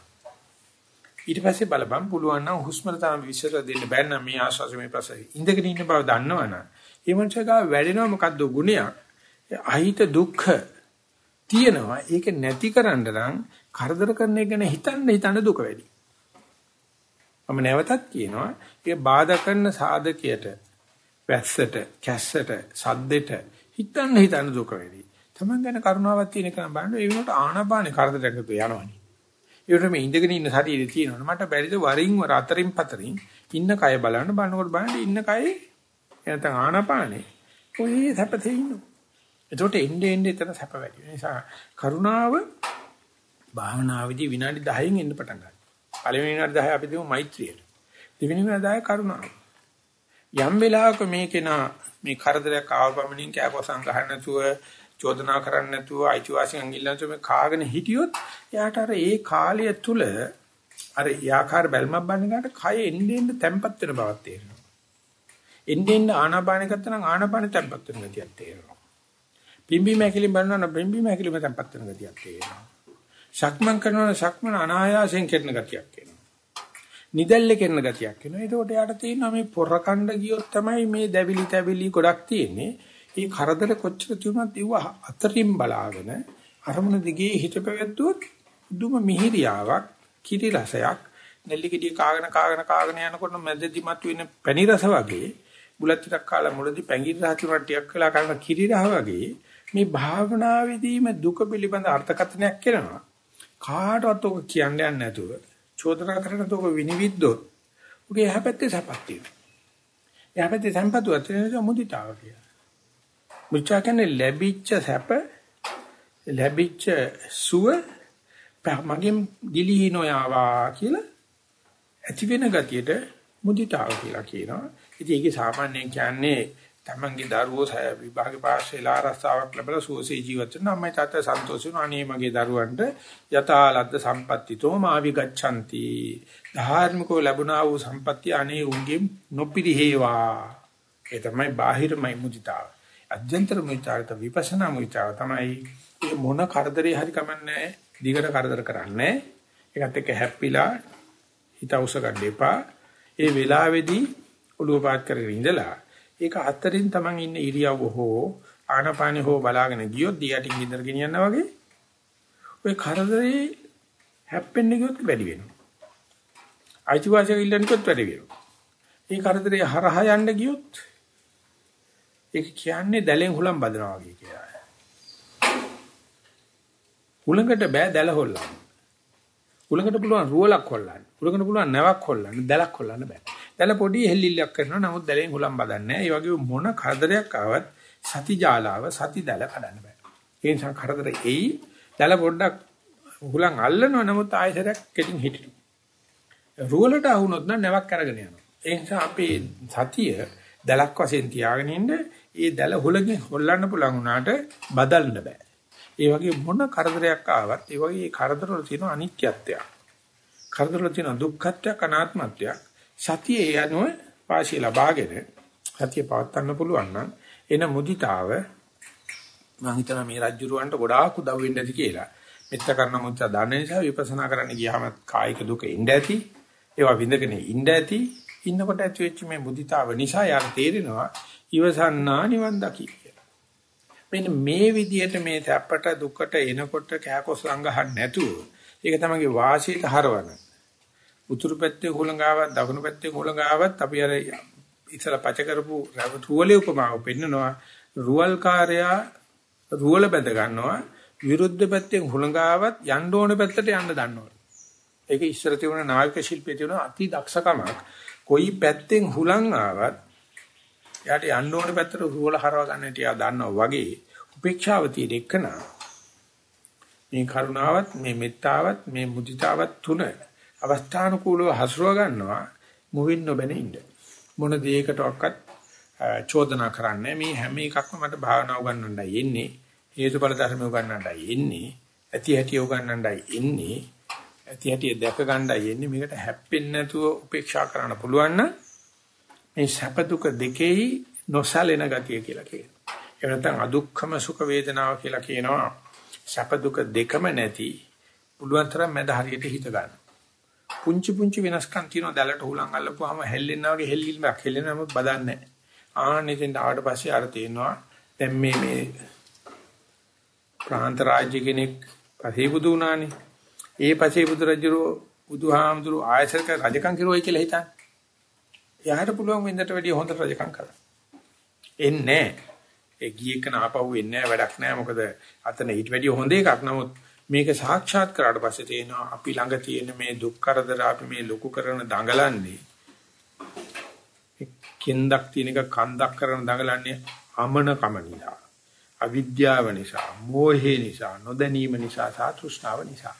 ඊට පස්සේ බලපන් පුළුවන් නම් හුස්මට තාම විශ්සර දෙන්න බෑ නම් මේ ආශ්වාස මේ ප්‍රසයි. ඉඳගෙන ඉන්න බව දන්නවනම් ඒ මනුස්සයා වැඩෙනව මොකද්ද ගුණයක්? අහිත දුක්ඛ තියෙනවා. ඒක නැති කරන්න නම් කරදර කරන එක ගැන හිතන්න හිතන්න දුක වැඩි. මම නැවතත් කියනවා ඒ බාධා කරන සාධකයට වැස්සට, කැස්සට, සද්දෙට හිතන්න හිතන්න දුක වැඩි. Taman ගැන කරුණාවක් තියෙන කෙනා බලන්න ඒ වෙනකොට ආනාපානේ කරදරයකට යනවනේ. ඒකට මේ ඉඳගෙන ඉන්න ශරීරය තියෙනවනේ මට බැරිද වරින් වර අතරින් පතරින් ඉන්න කය බලන්න බලනකොට බලන්න ඉන්න කයේ නැත්නම් ආනාපානේ කොහේ සැපතේ ඉන්නව. එතකොට එන්නේ එන්නේ එතන සැප වැඩි. ඒ නිසා කරුණාව භාවනාවේදී විනාඩි 10න් එන්න පටන් ගන්නවා. පළවෙනි විනාඩි 10 අපි දෙමු මෛත්‍රියට. දෙවෙනි විනාඩි 10 කරුණාව. යම් වෙලාවක මේකේන මේ කරදරයක් ආවපමණින් කෑපසම් ගන්න නැතුව චෝදනා කරන්නේ නැතුව අයිතිවාසිකම් ඉල්ලන මේ කාගෙන හිටියොත් එයාට අර ඒ කාලය තුල අර යාකාර බැල්මක් බannගාට කය එන්නේ එන්නේ තැම්පත් වෙන බවක් තේරෙනවා. එන්නේ එන්නේ ආනාපාන ගත්තනම් ආනාපාන තැම්පත් වෙන ගතියක් තේරෙනවා. පිම්බි මැකිලින් බලනවා නම් පිම්බි මැකිලිම තැම්පත් වෙන ගතියක් තේරෙනවා. සක්මන් කරනවා සක්මන් අනායාසයෙන් කරන ගතියක් එනවා. නිදැල්ලේ කරන ගතියක් එනවා. ඒකට යාට තියෙනවා මේ පොරකණ්ඩ ගියොත් තමයි මේ දැවිලි තැවිලි ගොඩක් තියෙන්නේ. මේ කරදර කොච්චර තියුණත් ඒව අතරින් බලාගෙන අරමුණ දිගේ හිත පැවැත්වුවොත් දුම මිහිරියාවක් කිරි රසයක් නෙල්ලි ගෙඩිය කාගෙන කාගෙන කාගෙන යනකොට මැදදී මතුවෙන පැණි රස වගේ බුලත් ටිකක් කාලා මුලදී පැංගිරි රහ තුනක් ටිකක් වෙලා කරන කිරි රහ වගේ මේ භාවනාවේදීම දුක පිළිබඳ අර්ථකථනයක් කරනවා කාටවත් ඔක කියන්න යන්නේ නැතුව චෝදනා කරනකොට ඔක විනිවිද්දොත් උගේ යහපැත්තේ සපක් තියෙනවා යහපැත්තේ සම්පතුවත් වෙනවා මුදිතාව කියලා මුචා කියන්නේ ලැබිච්ච සැප ලැබිච්ච සුව මගෙන් දිලී නොයාවා කියලා ඇති වෙන ගතියට මුදිතාව කියලා කියනවා. ඉතින් ඒකේ සාමාන්‍යයෙන් කියන්නේ තමන්ගේ දරුවෝ විභාගේ පාස් වෙලා රස්සාවක් ලැබලා සුවසේ ජීවත් වෙන අම්මයි තාත්තා සන්තෝෂ වෙනවා. අනේ මගේ දරුවන්ට යථාලද්ද සම්පත්තිතෝ මාවි ගච්ඡanti. ධාර්මිකව ලැබුණා වූ සම්පත්තිය අනේ උන්ගේ නොපිරිහෙවා. ඒ තමයි බාහිරමයි මුදිතාව. අධ්‍යන්තර මුදිතාවට විපස්සනා මුදිතාව තමයි මොන කරදරේ හරි කමන්නේ දිගට කරදර කරන්නේ. ඒකත් එක්ක හැප්පිලා හිත උස ගන්න එපා. ඒ වෙලාවේදී ඔළුව පාත් කරගෙන ඉඳලා ඒක අතරින් Taman ඉන්න ඉරියව්ව හෝ ආනපානෙ හෝ බලාගෙන ගියොත් දියටින් ඉඳලා ගෙනියනවා වගේ ඔය කරදරේ හැප්පෙන්න ගියොත් වැඩි වෙනවා. අයිතිවාසික ඉල්ලන්නකොත් වැඩි වෙනවා. මේ කරදරේ හරහා යන්න ගියොත් ඒක කියන්නේ දැලෙන් හුලම් බදනවා වගේ කියලා. හුලඟට බෑ දැල හොල්ලන්න. හුලඟට පුළුවන් රුවලක් හොල්ලන්න. හුලඟට පුළුවන් නැවක් හොල්ලන්න, දැලක් හොල්ලන්න බෑ. දැල පොඩි හෙල්ලිල්ලක් කරනවා. නමුත් දැලෙන් හුලම් බදන්නේ නැහැ. ඒ වගේ මොන කරදරයක් ආවත් සති ජාලාව සති දැල කඩන්න බෑ. ඒ නිසා කරදර එයි. දැල පොඩ්ඩක් හුලං අල්ලනවා. නමුත් ආයසරයක් කෙටින් හිටිනවා. රුවලට අහුනොත් නම් නැවක් අරගෙන යනවා. ඒ නිසා අපේ සතිය දැලක් වශයෙන් තියාගෙන ඉන්න ඒ දැල හුලකින් හොල්ලන්න පුළුවන් වුණාට බදල්න්න බෑ. ඒ වගේ මොන කරදරයක් ආවත් ඒ වගේ කරදරවල තියෙන අනිත්‍යත්වයක්. කරදරවල තියෙන දුක්ඛත්වයක් අනාත්මත්වයක්. සතියේ යනුව වාසිය ලබාගෙන සතිය පවත්වන්න පුළුවන් නම් එන මුදිතාව මම හිතනවා මේ රජ්ජුරුවන්ට ගොඩාක් උදව් වෙන්න ඇති කියලා. මෙත්ත කරන මුත්‍යා දන්න නිසා විපස්සනා කරන්න ගියාම කායික දුක ඉඳ ඇති. ඒවා විඳගෙන ඉඳ ඇති. ඉන්නකොට ඇති වෙච්ච මේ මුදිතාව නිසා යාර තේරෙනවා ඉවසන්නා නිවන් දකි. මෙන්න මේ විදිහට මේ සැපට දුකට එනකොට කෑකොස් අංගහන්න නැතුව ඒක තමයි වාසියට හරවන. උතුරු පැත්තේ හුලඟාවක් දකුණු පැත්තේ හුලඟාවක් අපි අර ඉතල පච කරපු රුවලේ උපමාව පෙන්නනවා රුවල් කාර්යයා රුවල බැඳ ගන්නවා විරුද්ධ පැත්තෙන් හුලඟාවත් යන්න ඕන පැත්තට යන්න දන්නවා. ඒක ඉස්සර තිබුණ නායක ශිල්පයේ තිබුණ අති දක්ෂකමක්. කොයි පැත්තෙන් හුලං ආවත් එයාට යන්න ඕන පැත්තට රුවල හරව ගන්න තියා දන්නවා වගේ උපේක්ෂාව තියෙන එකන මේ කරුණාවත් මේ මෙත්තාවත් මේ මුදිතාවත් තුන අවස්ථානුකූලව හසුරව ගන්නවා මුවින් නොබැන ඉන්න මොන දෙයකටවත් චෝදනා කරන්නේ මේ හැම එකක්ම මට භාවනා උගන්වන්නයි එන්නේ හේතුඵල ධර්ම උගන්වන්නයි එන්නේ ඇති හැටි උගන්වන්නයි එන්නේ ඇති හැටි දැක ගන්නයි එන්නේ මේකට හැප්පෙන්නේ නැතුව උපේක්ෂා කරන්න පුළුවන් නම් මේ සැප දුක දෙකෙහි නොසැලෙන ගතිය කියලා කියනවා. එහෙම නැත්නම් අදුක්ඛම සුඛ වේදනාව කියලා කියනවා. සැප දුක දෙකම නැති පුළුවන් තරම් මැද හරියට හිත ගන්න. පුංචි පුංචි වෙනස්කම් තියෙනවා දැලට හුලං අල්ලපුවාම හෙල්ලෙනා වගේ හෙල්ලිල්මක් හෙල්ලෙනම බදන්නේ නැහැ. ආනෙකින් ආවට පස්සේ අර තියෙනවා දැන් මේ මේ ප්‍රාන්ත රාජ්‍ය කෙනෙක් පසේබුදු වුණානේ. ඒ පසේබුදු රජුරෝ බුදුහාමුදුරු ආයසරක රජකම් කිරුවයි කියලා හිතන්නේ. එයාට පුළුවන් වෙන්නට වැඩිය හොඳ රජකම් කරන්න. එන්නේ ඒ ගියේ කන ආපහු එන්නේ වැඩක් නැහැ මොකද අතන ඊට වැඩිය හොඳ එකක් නමුත් මේක සාක්ෂාත් කරාට පස්සේ තේනවා අපි ළඟ තියෙන මේ දුක් කරදර අපි මේ ලොකු කරන දඟලන්නේ කින්දක් තියෙන එක කන්දක් කරන දඟලන්නේ අමන කම නිසා අවිද්‍යාව නිසා මෝහේ නිසා නොදැනීම නිසා සාතුෂ්ණාව නිසා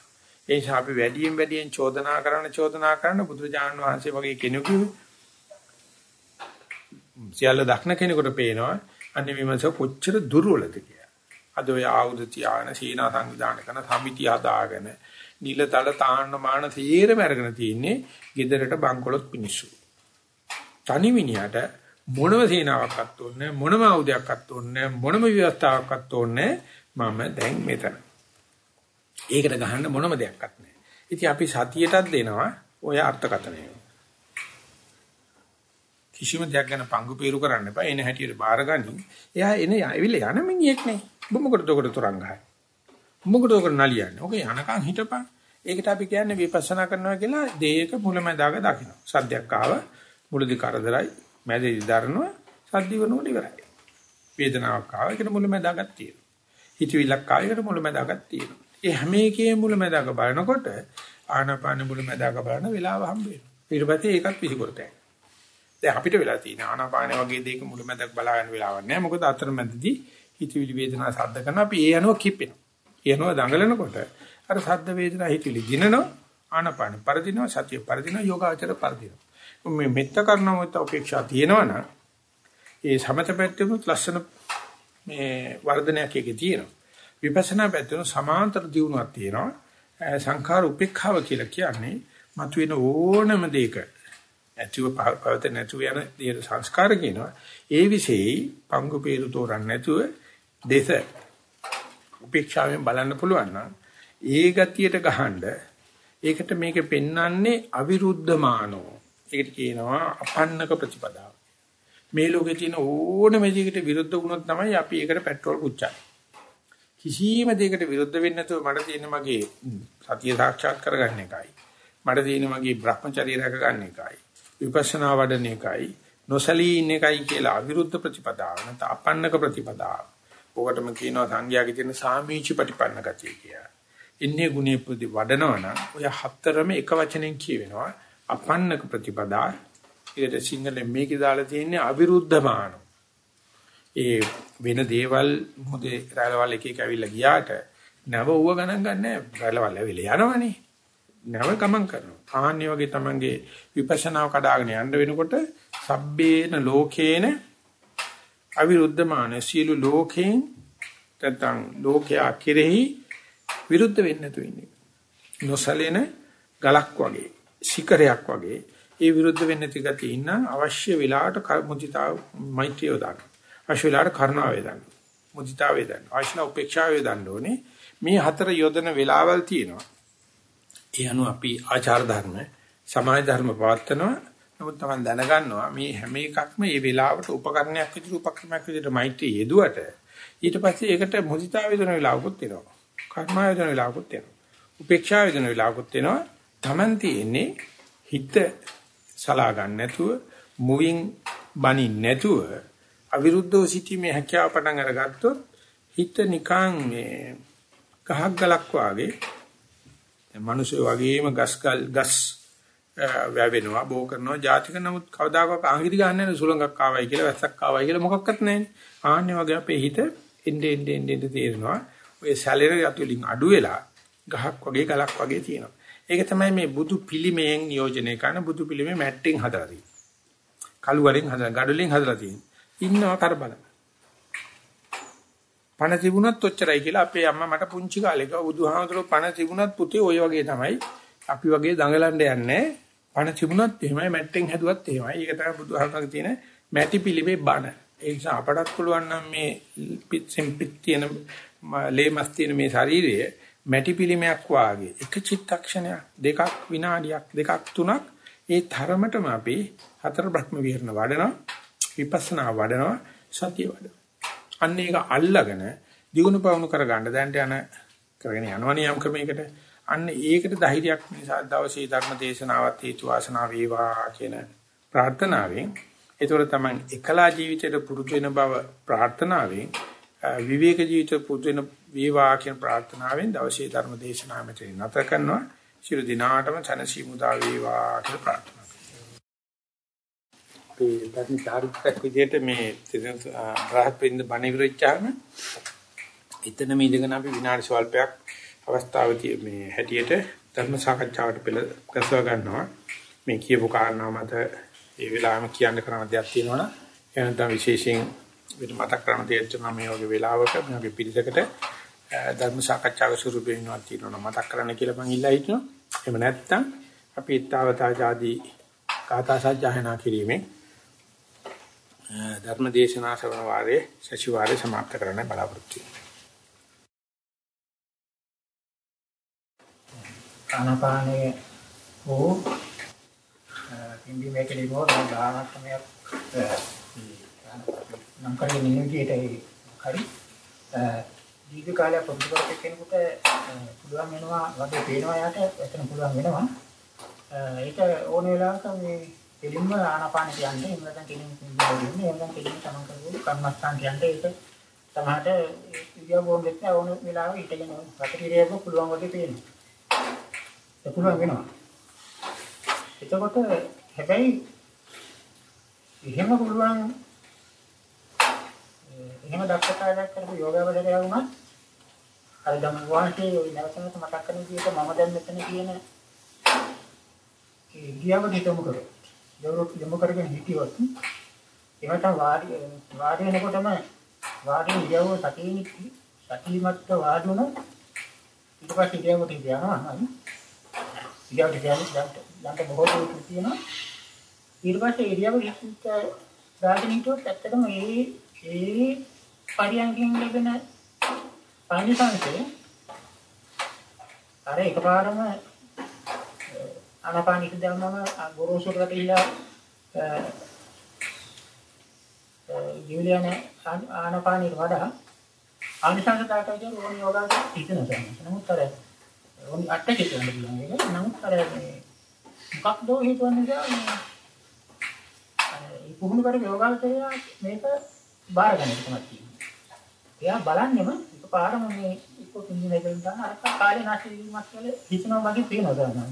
ඒ නිසා අපි වැඩියෙන් වැඩියෙන් චෝදනා කරන චෝදනා කරන බුදුරජාණන් වහන්සේ වගේ කෙනෙකු සියල්ල දක්න කෙනෙකුට පේනවා අන්නේ විමස කොච්චර දුර්වලද කියලා. අද ඔය ආයුධ තියාන සීනා සංවිධානය කරන සමිතිය හදාගෙන නිලතල තාන්න මාන තීරම අරගෙන තින්නේ gedarata බංකොලොත් මිනිස්සු. තනි මිනිහට මොනම සේනාවක්වත් ඕනේ මොනම ආයුධයක්වත් ඕනේ මොනම ව්‍යවස්ථාවක්වත් ඕනේ මම දැන් මෙතන. ඒකට ගහන්න මොනම දෙයක්වත් නැහැ. ඉතින් අපි සතියටත් දෙනවා ඔය අර්ථකථනය. කිසිම දෙයක් ගැන පංගු peeru කරන්න එපා. එන හැටියට බාරගනි. එයා එන ඇවිල්ල යන මිනිහෙක් නේ. ඔබ මොකටද ඔකට තරංගහයි? මොකටද ඔකට නලියන්නේ? ඔක යනකම් හිටපන්. ඒකට අපි කියන්නේ විපස්සනා කරනවා කියලා දේයක මුලැමැදාක දකින්න. සද්දයක් ආව මුලදි කරදරයි, මැදදී දරනවා, සද්දි වුණොත් ඉවරයි. වේදනාවක් ආව ඒකට මුලැමැදාගක් තියෙනවා. හිතවිල්ලක් ආව ඒකට මුලැමැදාගක් තියෙනවා. ඒ හැම එකේ මුලැමැදාක බලනකොට ආනාපාන මුලැමැදාක බලන වෙලාව හම්බ වෙනවා. ඊට පස්සේ ඒකත් විසිකරතයි. දැන් අපිට වෙලා තියෙන ආනාපාන වගේ දෙයක මුලැමැදක් බලාගෙන වෙලාවක් නැහැ. මොකද අතරමැදදී හිතවිලි වේදනා සද්ද කරන අපි ඒ යනවා කිපෙනවා. ඒ යනවා දඟලනකොට අර සද්ද වේදනා හිතවිලි දිනනවා ආනාපාන පරදිනවා සතිය පරදිනවා යෝගාචර පරදිනවා. මේ මෙත්ත කරන මොකද උපේක්ෂා තියෙනවනම් ඒ සමත පැත්තෙමුත් ලස්සන මේ වර්ධනයක් එකේ තියෙනවා. විපස්සනා පැත්තෙන් සමාන්තර දියුණුවක් තියෙනවා. සංඛාර උපේක්ඛාව කියලා කියන්නේ මතුවෙන ඕනම දෙයක ඇතුව පවත නැතුව යන දේ සංස්කාර කියනවා. ඒ વિશેයි පංගු peeru තෝරන්න නැතුව දේශ උපේක්ෂාවෙන් බලන්න පුළුවන් නම් ඒ ගතියට ගහනද ඒකට මේක පෙන්වන්නේ අවිරුද්ධමානෝ. ඒකට කියනවා අපන්නක ප්‍රතිපදාව. මේ ලෝකේ තියෙන ඕනම දෙයකට විරුද්ධ වුණොත් තමයි අපි ඒකට පෙට්‍රෝල් පුච්චන්නේ. කිසියම් දෙයකට විරුද්ධ වෙන්නේ නැතුව මට තියෙන මගේ සතිය සාක්ෂාත් කරගන්න එකයි. මට තියෙන මගේ Brahmacharya රැක ගන්න එකයි. විපස්සනා වඩන එකයි. නොසලී ඉන්න එකයි කියලා අවිරුද්ධ ප්‍රතිපදාව නැත්නම් අපන්නක ප්‍රතිපදාව. ඔකටම කියනවා සංඝයාගේ තියෙන සාමීචි ප්‍රතිපන්න ගතිය කියලා. ඉන්නේ ගුණේ ප්‍රති වඩනවනම් ඔය හතරම එක වචනෙන් කියවෙනවා අපන්නක ප්‍රතිපදා. ඒකට සිංහලෙන් මේකේ දාලා තියෙන්නේ අවිරුද්ධමාන. ඒ වෙන දේවල් මොදේ රැළවල් එක එක ඇවිල්ලා ගියාට නැව ඌව ගණන් ගන්නෑ රැළවල් ඇවිල්ලා යනවනේ. නැව ගමන් කරනවා. ආන්නේ වගේ තමන්ගේ විපස්සනාව කඩාගෙන යන්න වෙනකොට සබ්බේන ලෝකේන අවිරුද්ධමාන සියලු ලෝකයෙන් නැත්නම් ලෝකයා කෙරෙහි විරුද්ධ වෙන්නේ නැතු ඉන්නේ. නොසලෙන ගලක් වගේ, ශිකරයක් වගේ ඒ විරුද්ධ වෙන්නේ නැති ගතිය ඉන්න අවශ්‍ය වෙලාවට මුදිතාව මෛත්‍රිය දාන්න. අවශ්‍ය වෙලාවට කරුණාව වේදන්න. මුදිතාව වේදන්න. අවශ්‍ය උපේක්ෂාව වේදන්න ඕනේ. මේ හතර යොදන වෙලාවල් තියෙනවා. ඒ අනුව අපි ආචාර ධර්ම, සමාජ ධර්ම පවත්නවා. නමුත් තමයි දැනගන්නවා මේ හැම එකක්ම මේ වෙලාවට උපකරණයක් විදිහට උපක්‍රමයක් විදිහට මෛත්‍රිය යෙදුවට ඊට පස්සේ ඒකට මුදිතාව වේදන වෙලාවකුත් එනවා. කර්මා වේදන වෙලාවකුත් එනවා. උපේක්ෂා වේදන වෙලාවකුත් එනවා. Taman තියෙන්නේ හිත සලා ගන්න නැතුව, මුවින් බනින් නැතුව අවිරුද්ධව සිටීමේ හැකියාව පටන් අරගත්තොත් හිත නිකන් මේ ගහක් ගලක් වාගේ මිනිස්සු වගේම ගස්කල් ගස් වැවෙනවා බෝ කරනවා ජාතික නමුත් කවදාකවත් ආංගිරි ගන්න නැහැ සුලංගක් ආවයි කියලා වැස්සක් ආවයි කියලා මොකක්වත් නැහැ ආන්නේ වගේ අපේ හිත එnde ende ende තේරෙනවා ඔය සැලෙන යතු වලින් අඩු වෙලා ගහක් වගේ ගලක් වගේ තියෙනවා. ඒක තමයි මේ බුදු පිළිමයෙන් නියෝජනය කරන බුදු පිළිමේ මැට්ටෙන් හදලා තියෙන්නේ. කළු වලින් හදලා ගඩොලින් හදලා තියෙන්නේ. ඉන්නවා කරබල. පණ තිබුණත් ඔච්චරයි කියලා අපේ අම්මා මට පුංචි කාලේ කිව්වා බුදුහාමුදුරුවෝ පණ තිබුණත් පුතේ ඔය වගේ තමයි. අපි වගේ දඟලන්න යන්නේ. පණ තිබුණත් එහෙමයි මැට්ටෙන් හැදුවත් එහෙමයි. ඒක තමයි බුදුහාමුදුරුවෝ තියෙන මැටි පිළිමේ බණ. ඒ නිසා අපටත් පුළුවන් නම් මේ පිට සිම්පිට තියෙන ලේමස් තියෙන මේ ශරීරය මැටි පිළිමයක් වාගේ එක චිත්තක්ෂණයක් දෙකක් විනාඩියක් දෙකක් තුනක් ඒ තරමටම අපි හතර බ්‍රහ්ම විහරණ වඩනවා විපස්සනා වඩනවා සතිය වඩනවා අන්න ඒක අල්ලගෙන දිනු පවුණු කරගන්න දැන්ට යන කරගෙන යනවනේ යම් ක්‍රමයකට අන්න ඒකට ධෛර්යයක් නිසා දවසේ ධර්ම දේශනාවත් හේතු වාසනා වේවා කියන ප්‍රාර්ථනාවෙන් ඒතර තමයි එකලා ජීවිතයට පුරුදු වෙන බව ප්‍රාර්ථනාවෙන් විවේක ජීවිත පුදුන වේවා කියන ප්‍රාර්ථනාවෙන් දවසේ ධර්ම දේශනාව මෙතන නැත කරනවා. ශිරු දිනාටම තනසි මුදා වේවා කියලා ප්‍රාර්ථනා කරනවා. ඒ ධර්ම චාරිත්‍රාක් විදිහට මේ රහත් වෙන්න බණ ඉවරච්චාම එතන මේ ඉඳගෙන අපි විනාඩි ස්වල්පයක් අවස්ථාවදී මේ හැටියට ධර්ම සාකච්ඡාවට පෙළ ගැසව ගන්නවා. මේ කියපු කාරණා මත ඒ වෙලාවෙම කියන්න කරන දෙයක් තියෙනවා නම් එනනම් විශේෂයෙන් මෙතන මතක් කරන දෙයක් තමයි මේ වගේ වෙලාවක මේ වගේ පිළිදකට ධර්ම සාකච්ඡාවක ස්වරූපේනවා තියෙනවා මතක් කරන්න කියලා මම ඉල්ලා හිටිනවා. එහෙම නැත්නම් අපි ඊතාවතාජාදී කාථා සජ්ජායනා කිරීමෙන් ධර්මදේශනා ශ්‍රවණ වාරයේ සතිವಾರයේ સમાપ્ત කරන්න බලාපොරොත්තු වෙනවා. ආනාපානයේ හෝ පිළිමේ කෙලිනෝ දානක්‍රමයක් නම් කරගෙන ඉන්න විදිහට හරි දීර්ඝ කාලයක් පුරුදු කරපු කෙනෙකුට පුළුවන් වෙනවා වගේ පේනවා යාට එතන පුළුවන් වෙනවා. ඒක ඕන වෙලාවක මේ දෙලින්ම ආනාපාන කියන්නේ එහෙම නැත්නම් කෙලින් කියන්නේ එහෙම නැත්නම් කෙලින් තමන් කරපු කර්මස්ථාන කියන්නේ ඒක තමහට ඉරියව් බොන් දෙන්න ඕන වෙලාවෙ හිටගෙන රටකිරියව පුළුවන් වගේ පේනවා පුළුවන් වෙනවා එතකොට හැබැයි එහෙම පුළුවන් එහෙම දක්ෂතාවයක් කරපු යෝගාවදකයා වුණත් අර ධම්ම වාසේ ওই නැවතනත් මතක් කරන විදිහට මම දැන් මෙතන කියන ඒ ගියව හිතමු කරෝ. යොරොත් යොමු කරගෙන හිටියොත් එහෙම තමයි වාඩි වාඩි වෙනකොටම වාඩි ඉරියව්ව සතියින් සතියිමත් වාඩි වුණා ඊට පස්සේ ඉරියව්වට යනවා නේද? ඉරියව්වට යන්නේ දැන් බොහෝ දුරට තියෙනවා ඊට පස්සේ ඉරියව්ව හිත දාගෙන හිටියොත් ඇත්තටම ඒ ඒ පරියන්කින් ලැබෙන ආනිසංසය අර එකපාරම ආනාපානික දැම්මම ගොරෝසුට ගිහිලා ජීවිතයන ආනාපානික වඩා ආනිසංස දායකව කියන ඕන යෝගාවට හිතනවා. නමුත් අර ඕනි අට්ට කියන එක නමුත් අර මොකක්ද හේතුවන්නේ ඒ පුහුණු කර යෝගාවචරය මේක බාර ගන්න එක තමයි තියෙන්නේ. එයා බලන්නෙම එකපාරම මේ එක්ක කිඳින එකෙන් ගන්න අර කාලේ නැති වීමක් කියලා හිතනවා වගේ පේනවා ගන්නවා.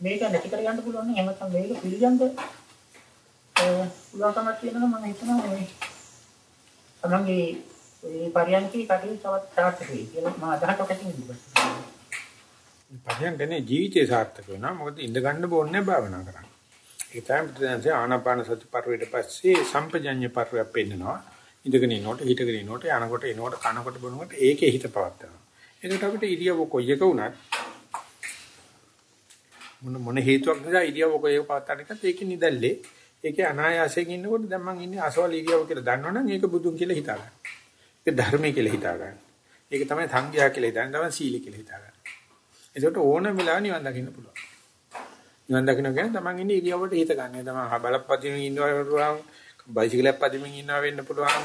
මේක නැති කර ගන්න පුළුවන් නම් එහෙම මේක පිළිගන්න පුළුවන්කමක් තියෙනවා මම හිතනවා මේ තමන්ගේ ඒ පරියන්කේ කටයුතු තවත් සාර්ථක වෙයි කියලා මම අදහසක් ඇති වෙනවා. පරියන්කනේ ජීවිතේ සාර්ථක වෙනවා. මොකද ඉඳ ගන්න බෝන්නේ භාවනා කරන්න. ඒ තමයි බුදුදහමේ ආනාපාන සති පරිවේට පස්සේ සම්පජඤ්ඤ පරිවයක් පෙන්නනවා. ඉඳගෙන ඉනකොට හිටගෙන ඉනකොට යනකොට එනකොට කනකොට බොනකොට ඒකේ හිත පවත්නවා. ඒකට අපිට ඉරියව්ව කොයි එක වුණත් මොන මොන හේතුවක් නිසා ඉරියව්ව කොයි එක පවත්වාගෙන එකත් ඒකේ නිදල්ලේ ඒකේ අනායාසයෙන් ඉන්නකොට දැන් මං ඉන්නේ අසවල් ඉරියව්ව කියලා දන්නවනම් ඒක බුදුන් කියලා හිතා ගන්න. ඒක ධර්මය කියලා හිතා ගන්න. ඒක තමයි සංඝයා කියලා හිතන්නේ තමයි සීල කියලා හිතා ගන්න. ඒකට ඕන වෙලාව නිවන් දකින්න පුළුවන්. නිවන් දකින්න කියන්නේ තමන් ඉන්නේ ඉරියව්වට හිත ගන්න. තමන් බලපදිමින් ඉන්නවා පුළුවන්. බයිසිකලයක් පදිමින් ඉන්නවා වෙන්න පුළුවන්.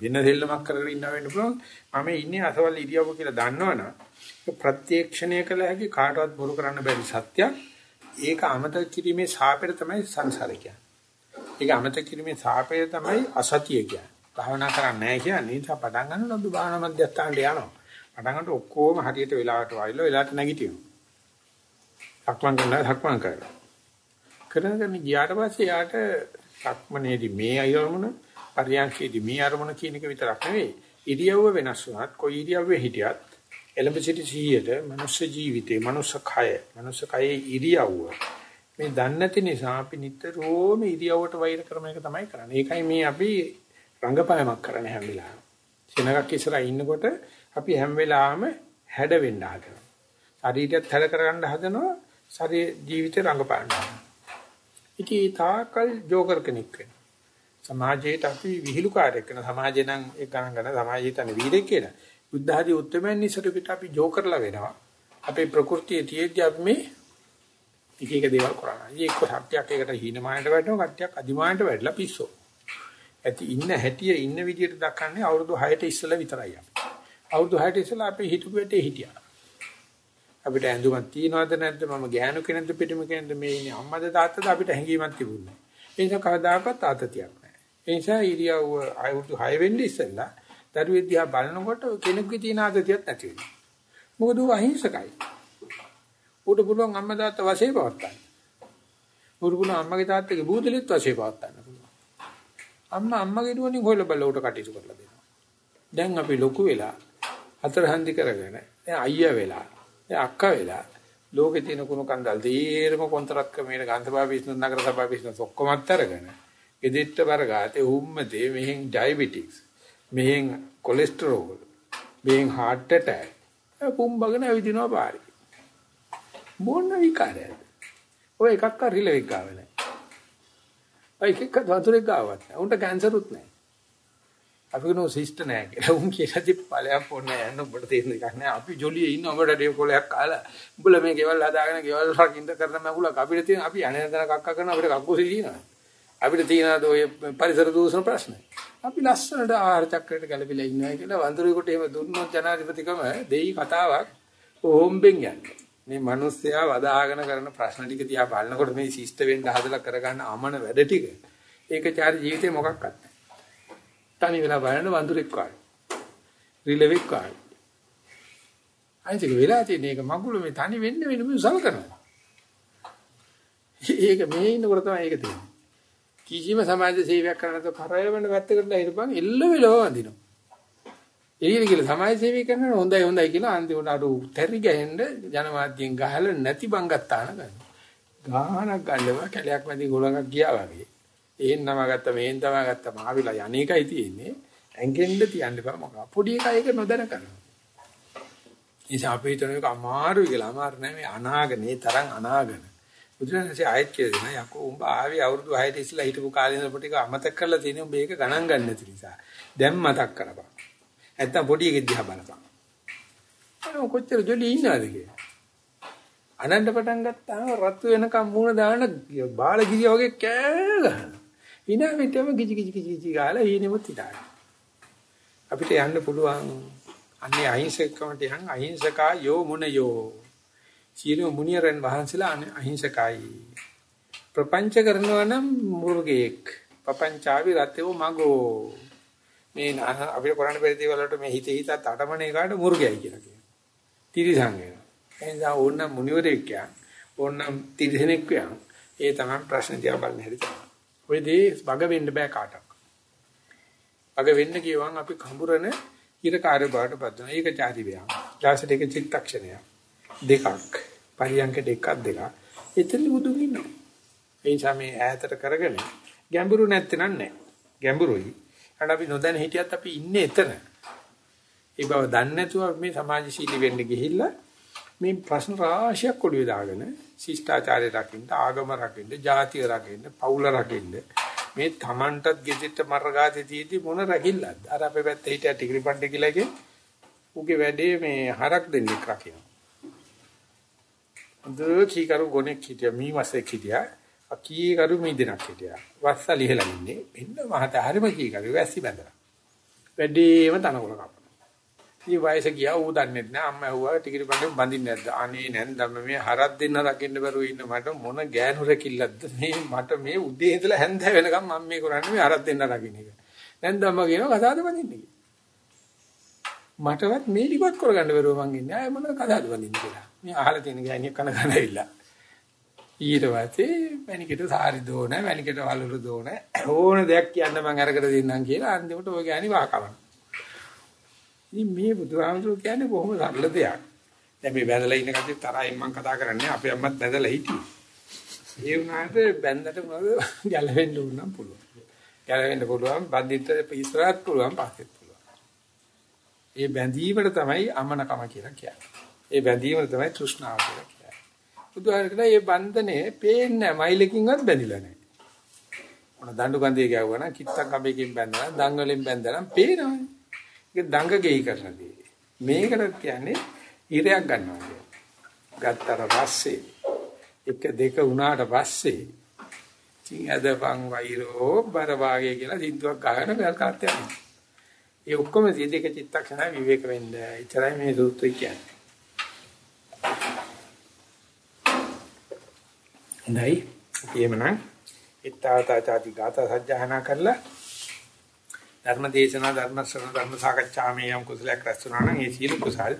වෙන දෙල්ලමක් කරගෙන ඉන්නවා වෙන්න පුළුවන්. මම ඉන්නේ අසවල් ඉරියව්ව කියලා දන්නවනම් ප්‍රත්‍යක්ෂණය කළ හැකි කාටවත් බොරු කරන්න බැරි සත්‍යයක්. ඒක අමතක කිරීමේ සාපේර තමයි සංසාරය කියන්නේ. ඒක අමතක කිරීමේ සාපේර තමයි අසතිය කියන්නේ. භාවනා කරන්නේ නැහැ කියන්නේ. ඒ නිසා පටන් ගන්නකොට අපි භාවනා මධ්‍යස්ථානට යනවා. පටන් ගන්නකොට ඔක්කොම හරියට වෙලාවට වයිලෝ වෙලාවට නැගිටිනවා. සක්මන් කරනවා සක්මන් කරනවා. කරනගෙන ගියාට පස්සේ යාට සක්මනේදී මේ අයරමුණ පරියන්කේදී මේ අරමුණ කියන එක විතරක් නෙවෙයි ඉරියව්ව වෙනස් වුණත් කොයි ඉරියව්වේ හිටියත් එලඹ සිටි සිහියට මනුෂ්‍ය ජීවිතේ මනුෂ්‍ය කය මනුෂ්‍ය කයේ ඉරියව්ව මේ දන්නේ නැති නිසා අපි නිතරම ඉරියව්වට වෛර කරන එක තමයි කරන්නේ. ඒකයි මේ අපි රංගපෑමක් කරන හැම වෙලාවෙම. සෙනගක් ඉස්සරහා ඉන්නකොට අපි හැම වෙලාවෙම හැඩ වෙන්න හදනවා. ශරීරයත් හැඩ කරගන්න හදනවා. ශරීර ජීවිතේ රංගපාන්න. ඉතින් තාකල් ජෝකර් කෙනෙක් වෙනවා. සමාජයට අපි විහිළුකාරයෙක් වෙන සමාජේ නම් ඒ ගණන් ගන්න සමාජයේ තන වීරෙක් කියලා. බුද්ධ ආදී උත්තරමයන් නිසරු පිට අපි ජෝකර්ලා වෙනවා. අපේ ප්‍රകൃතියේ තියෙද්දි අපි මේ එක එක දේවල් කරනවා. ඒක සත්‍යයක් එකට හීනමානට වැටෙනවා, කට්ටියක් අදිමානට වැටලා පිස්සෝ. ඇති ඉන්න හැටිය ඉන්න විදියට දක්වන්නේ අවුරුදු 6ට ඉස්සෙල්ලා විතරයි අපි. අවුරුදු 6ට ඉස්සෙල්ලා අපි හිටපු වෙටේ හිටියා. අපිට ඇඳුමක් තියනවද නැද්ද මම ගෑනු කෙනෙක්ද පිටිම කෙනෙක්ද මේ ඉන්නේ අම්මද තාත්තද අපිට හැඟීමක් තිබුණේ. ඒ නිසා කවදාකවත් ආතතියක් නැහැ. ඒ නිසා ඉරියව්ව අවුරුදු 6 වෙන්න ඉස්සෙල්ලා දරුවෙක් දිහා බලනකොට කෙනෙකුගේ තියෙන ආතතියක් නැති වෙනවා. මොකද ඌ අහිංසකයි. ඌට පුළුවන් අම්මා තාත්තා වශයෙන් පවත්තන්න. ඌට පුළුවන් අම්මගේ තාත්තගේ බූදලෙත් වශයෙන් පවත්තන්න පුළුවන්. අම්මා අම්මගේ දුවනින් හොයලා බලලා ඌට කටයුතු කරලා දෙනවා. දැන් අපි ලොකු වෙලා හතර හන්දි කරගෙන දැන් අයියා වෙලා දැන් අක්කා වෙලා ලෝකේ තියෙන කුණු කන්දල් තීරම කොන්තරත් ක්‍රමයට ගන්ධබා බිස්නස් නගර සභා බිස්නස් ඔක්කොමත් අරගෙන එදිට වර්ගාතේ උම්මතේ මෙහෙන් ඩයබටික්ස් මෙහෙන් කොලෙස්ටරෝල් මෙහෙන් heart attack පුම්බගෙන ඇවිදිනවා පාරේ මොන විකාරයද ඔය එකක් අරිලෙක් ගාව නැහැ ඔය එකක් වතුරේ ගාවත් නැහැ උන්ට කැන්සරුත් නැහැ අපි කනෝ ශිෂ්ට නෑ කියලා. උන් කියලා දි ඵලයක් පොන්නේ යන්න ඔබට තේරෙන එකක් නෑ. අපි ජොලියේ ඉන්න ඔබට ඩේ කොලයක් කාලා උඹලා මේ ගෙවල් හදාගෙන ගෙවල් රකින්න කරන මගුලක් අපිට තියෙන අපි අනේ දන කක්ක කරන අපිට කක්කුසි දිනනවා. අපිට තියෙනද ඔය පරිසර දූෂණ ප්‍රශ්න. අපි ලස්සනට ආහාර චක්‍රයට ගැලපිලා ඉන්නවා කියලා වඳුරෙකුට එහෙම දුන්නොත් ජනාධිපතිකම දෙයි කතාවක් ඕම්බෙන් යන්නේ. මේ මිනිස්සයා වදාගෙන කරන ප්‍රශ්න ටික දිහා බලනකොට මේ ශිෂ්ට වෙන්න හදලා කරගන්න අමන වැඩ ටික ඒකචාරී ජීවිතේ මොකක්වත් නැහැ. තනි වෙලා බලන වඳුරෙක් වගේ. රිලෙවෙක් වගේ. අයිතික වෙලා තියෙන එක මගුල මේ තනි වෙන්න වෙන මේ සල් කරනවා. ඒක මේ ඉන්නකොට තමයි ඒක තියෙන්නේ. කිසිම සමාජ සේවයක් කරන්න නැතුව කරවන්න පැත්තකට හිටපන් එල්ල වෙලව වඳිනවා. එළියට කියලා සමාජ සේවය කරනවා හොඳයි හොඳයි කියලා අන්තිමට අර තැරි ගහෙන්න ජනමාධ්‍යෙන් ගහලා නැති බංගත්තාන ගන්නවා. ගානක් ගන්නවා කැලයක් මැදි ගොලඟක් ගියා වගේ. එහෙන් නම ගත්ත මේන් තමයි ගත්ත මාවිලා යන්නේකයි තියෙන්නේ. ඇඟෙන්න තියන්න බෑ මොකක්. පොඩි එකා ඒක නොදැන කරනවා. ඉතින් අපි හිතන එක අමාරුයි කියලා අමාරු නෑ මේ අනාගනේ තරම් අනාගන. බුදුරජාණන්සේ ආයෙත් කියලා දෙනවා යකෝ උඹ ආවේ අවුරුදු 6ට ඉස්සලා හිටපු කාලේ ඉඳලා ටික අමතක කරලා තියෙනවා උඹ ඒක ගණන් ගන්න නැති නිසා. දැන් මතක් කරපන්. නැත්තම් පොඩි එකෙක් දිහා බලපන්. අනේ කොච්චර ජොලි ඉන්නවද කියලා. අනන්ත පටන් ගත්තාම රතු වෙනකම් මූණ දාන බාල ගිරිය වගේ කෑ ගහනවා. ඉනා විතම කිචි කිචි කිචි කිචි ගාලා ඊනෙමුත් හිටාගෙන. අපිට යන්න පුළුවන්. අන්නේ අහිංසකකමට යන් අහිංසකා යෝ මුනයෝ සියලු මුනියරන් වහන්සේලා අහිංසකයි. ප්‍රපංච කරනවා නම් මුර්ගෙක්. ප්‍රපංචාවි රතේව මගෝ. මේ අපිට කරන්න බැරි දේවල් වලට මේ හිතේ හිතත් අටමන එකට මුර්ගයයි කියලා කියනවා. තිරිසං වෙනවා. එනිසා ඕනනම් මුනිවරයෙක් කියන් ඕනනම් තිරිසනෙක් කියන් ඒ තමයි ප්‍රශ්න දිහා බලන්න හැටි තමයි. ඔය දේ බග වෙන්න බෑ කාටවත්. බග වෙන්න කියවන් අපි කඹුරන ඉර කාර්ය බාට පදන. ඒක චාරි ව්‍යාම. ඊට ඒක චිත්තක්ෂණයක්. දෙකක්. පරියන්කට එකක් දෙකක්. එතන බුදුන් ඉන්නවා. ඒ නිසා මේ ඈතට කරගෙන ගැඹුරු නැත්තේ නෑ. ගැඹුරුයි. අන්න අපි නොදැන හිටියත් අපි ඉන්නේ එතන. ඒ බව දන්නේ නැතුව මේ සමාජශීලී වෙන්න ගිහිල්ලා මේ ප්‍රශ්න රාශියක් ඔළුවේ දාගෙන ශිෂ්ටාචාරය රකින්න, ආගම රකින්න, ජාතිය රකින්න, පවුල රකින්න මේ Tamanටත් ගෙදෙට්ට මර්ගාතේ තියෙදි මොන රකිල්ලද? අර අපේ පැත්තේ හිටිය ටිගරි පණ්ඩේ කියලා එකේ උගේ වැඩේ මේ හරක් දෙන්නෙක් රකින්න. හොඳ කීකරු ගොනෙක් හිටියා මීමසෙක් හිටියා අකීකරු මේ දෙනක් හිටියා. වස්ස ලිහලා ඉන්නේ. එන්න මහත හරිම කීකරු. වැස්සි බඳලා. වැඩිම තනකොළ කපන ඉතින් වයස ගියා ඌ දන්නේ නැහැ අම්මා ඇහුවා ටිකිරි බණ්ඩේ බඳින්නේ නැද්ද? අනේ නැන්දම මේ හරක් දෙන්න රකින්න බැරුව ඉන්න මට මොන ගෑනු රකිල්ලක්ද මේ මට මේ උදේ ඉඳලා හැන්ද වෙනකම් මම මේ කරන්නේ මේ හරක් දෙන්න රකින්න එක. නැන්දම්ම කියනවා කතාවද බඳින්න කියලා. මටවත් මේ ටිකවත් කරගන්න බැරුව මං ඉන්නේ. ආයෙ මොනවද කතාවද බඳින්න කියලා. මේ අහලා තියෙන ගෑණියක් කන කන ඇවිල්ලා. ඊට පස්සේ මැනිකට සාරි දෝන, මැනිකට වලලු දෝන ඕන දෙයක් කියන්න මම අරකට දෙන්නම් කියලා අන්තිමට ඔය ගෑණි වාකවන. ඉතින් මේ බුදුහාමුදුරුවෝ කියන්නේ බොහොම සරල දෙයක්. දැන් මේ බැඳලා ඉන්න කට්ටිය තරහින් මම කතා කරන්නේ අපේ අම්මත් බැඳලා හිටියේ. ඒ වුණාට බැඳලා මොකද ගැලවෙන්න උනම් පුළුවන්. ගැලවෙන්න පුළුවන් බන්දිට ඉස්සරහත් පුළුවන් පස්සෙත් පුළුවන්. ඒ බැඳීමට තමයි අමනකම කියලා කියන්නේ. ඒ බැඳීම තමයි තෘෂ්ණාව කියලා කියන්නේ. බුදුහාරකට මේ බන්ධනේ පේන්නේ නැහැ. මයිලකින්වත් බැඳිලා නැහැ. මොන දඬු කන්දේ ගැවුවා නම් කිත්තක් කඹේකින් බැඳලා දන් වලින් බැඳලා පේනවනේ. ඒක දඟ ගෙයි කරන දේ. මේකට කියන්නේ ඉරයක් ගන්නවා කියන්නේ. ගත්තර පස්සේ එක දෙක වුණාට පස්සේ ඉතින් අදපන් වෛරෝ බර වාගේ කියලා සින්දුවක් ගහන බල් කාර්යයක්. ඒ ඔක්කොම දෙක චිත්තක්ෂණ විවේක වෙන්න. එච්චරයි මේ සූත්‍රය කියන්නේ. හොඳයි. එහෙමනම් ittātātāti gātā සජ්ජහනා කරලා ධර්ම දේශනා ධර්ම ශ්‍රවණ ධර්ම සාකච්ඡා මේ යම් කුසලයක් රැස් වුණා නම් ඒ සියලු කුසල්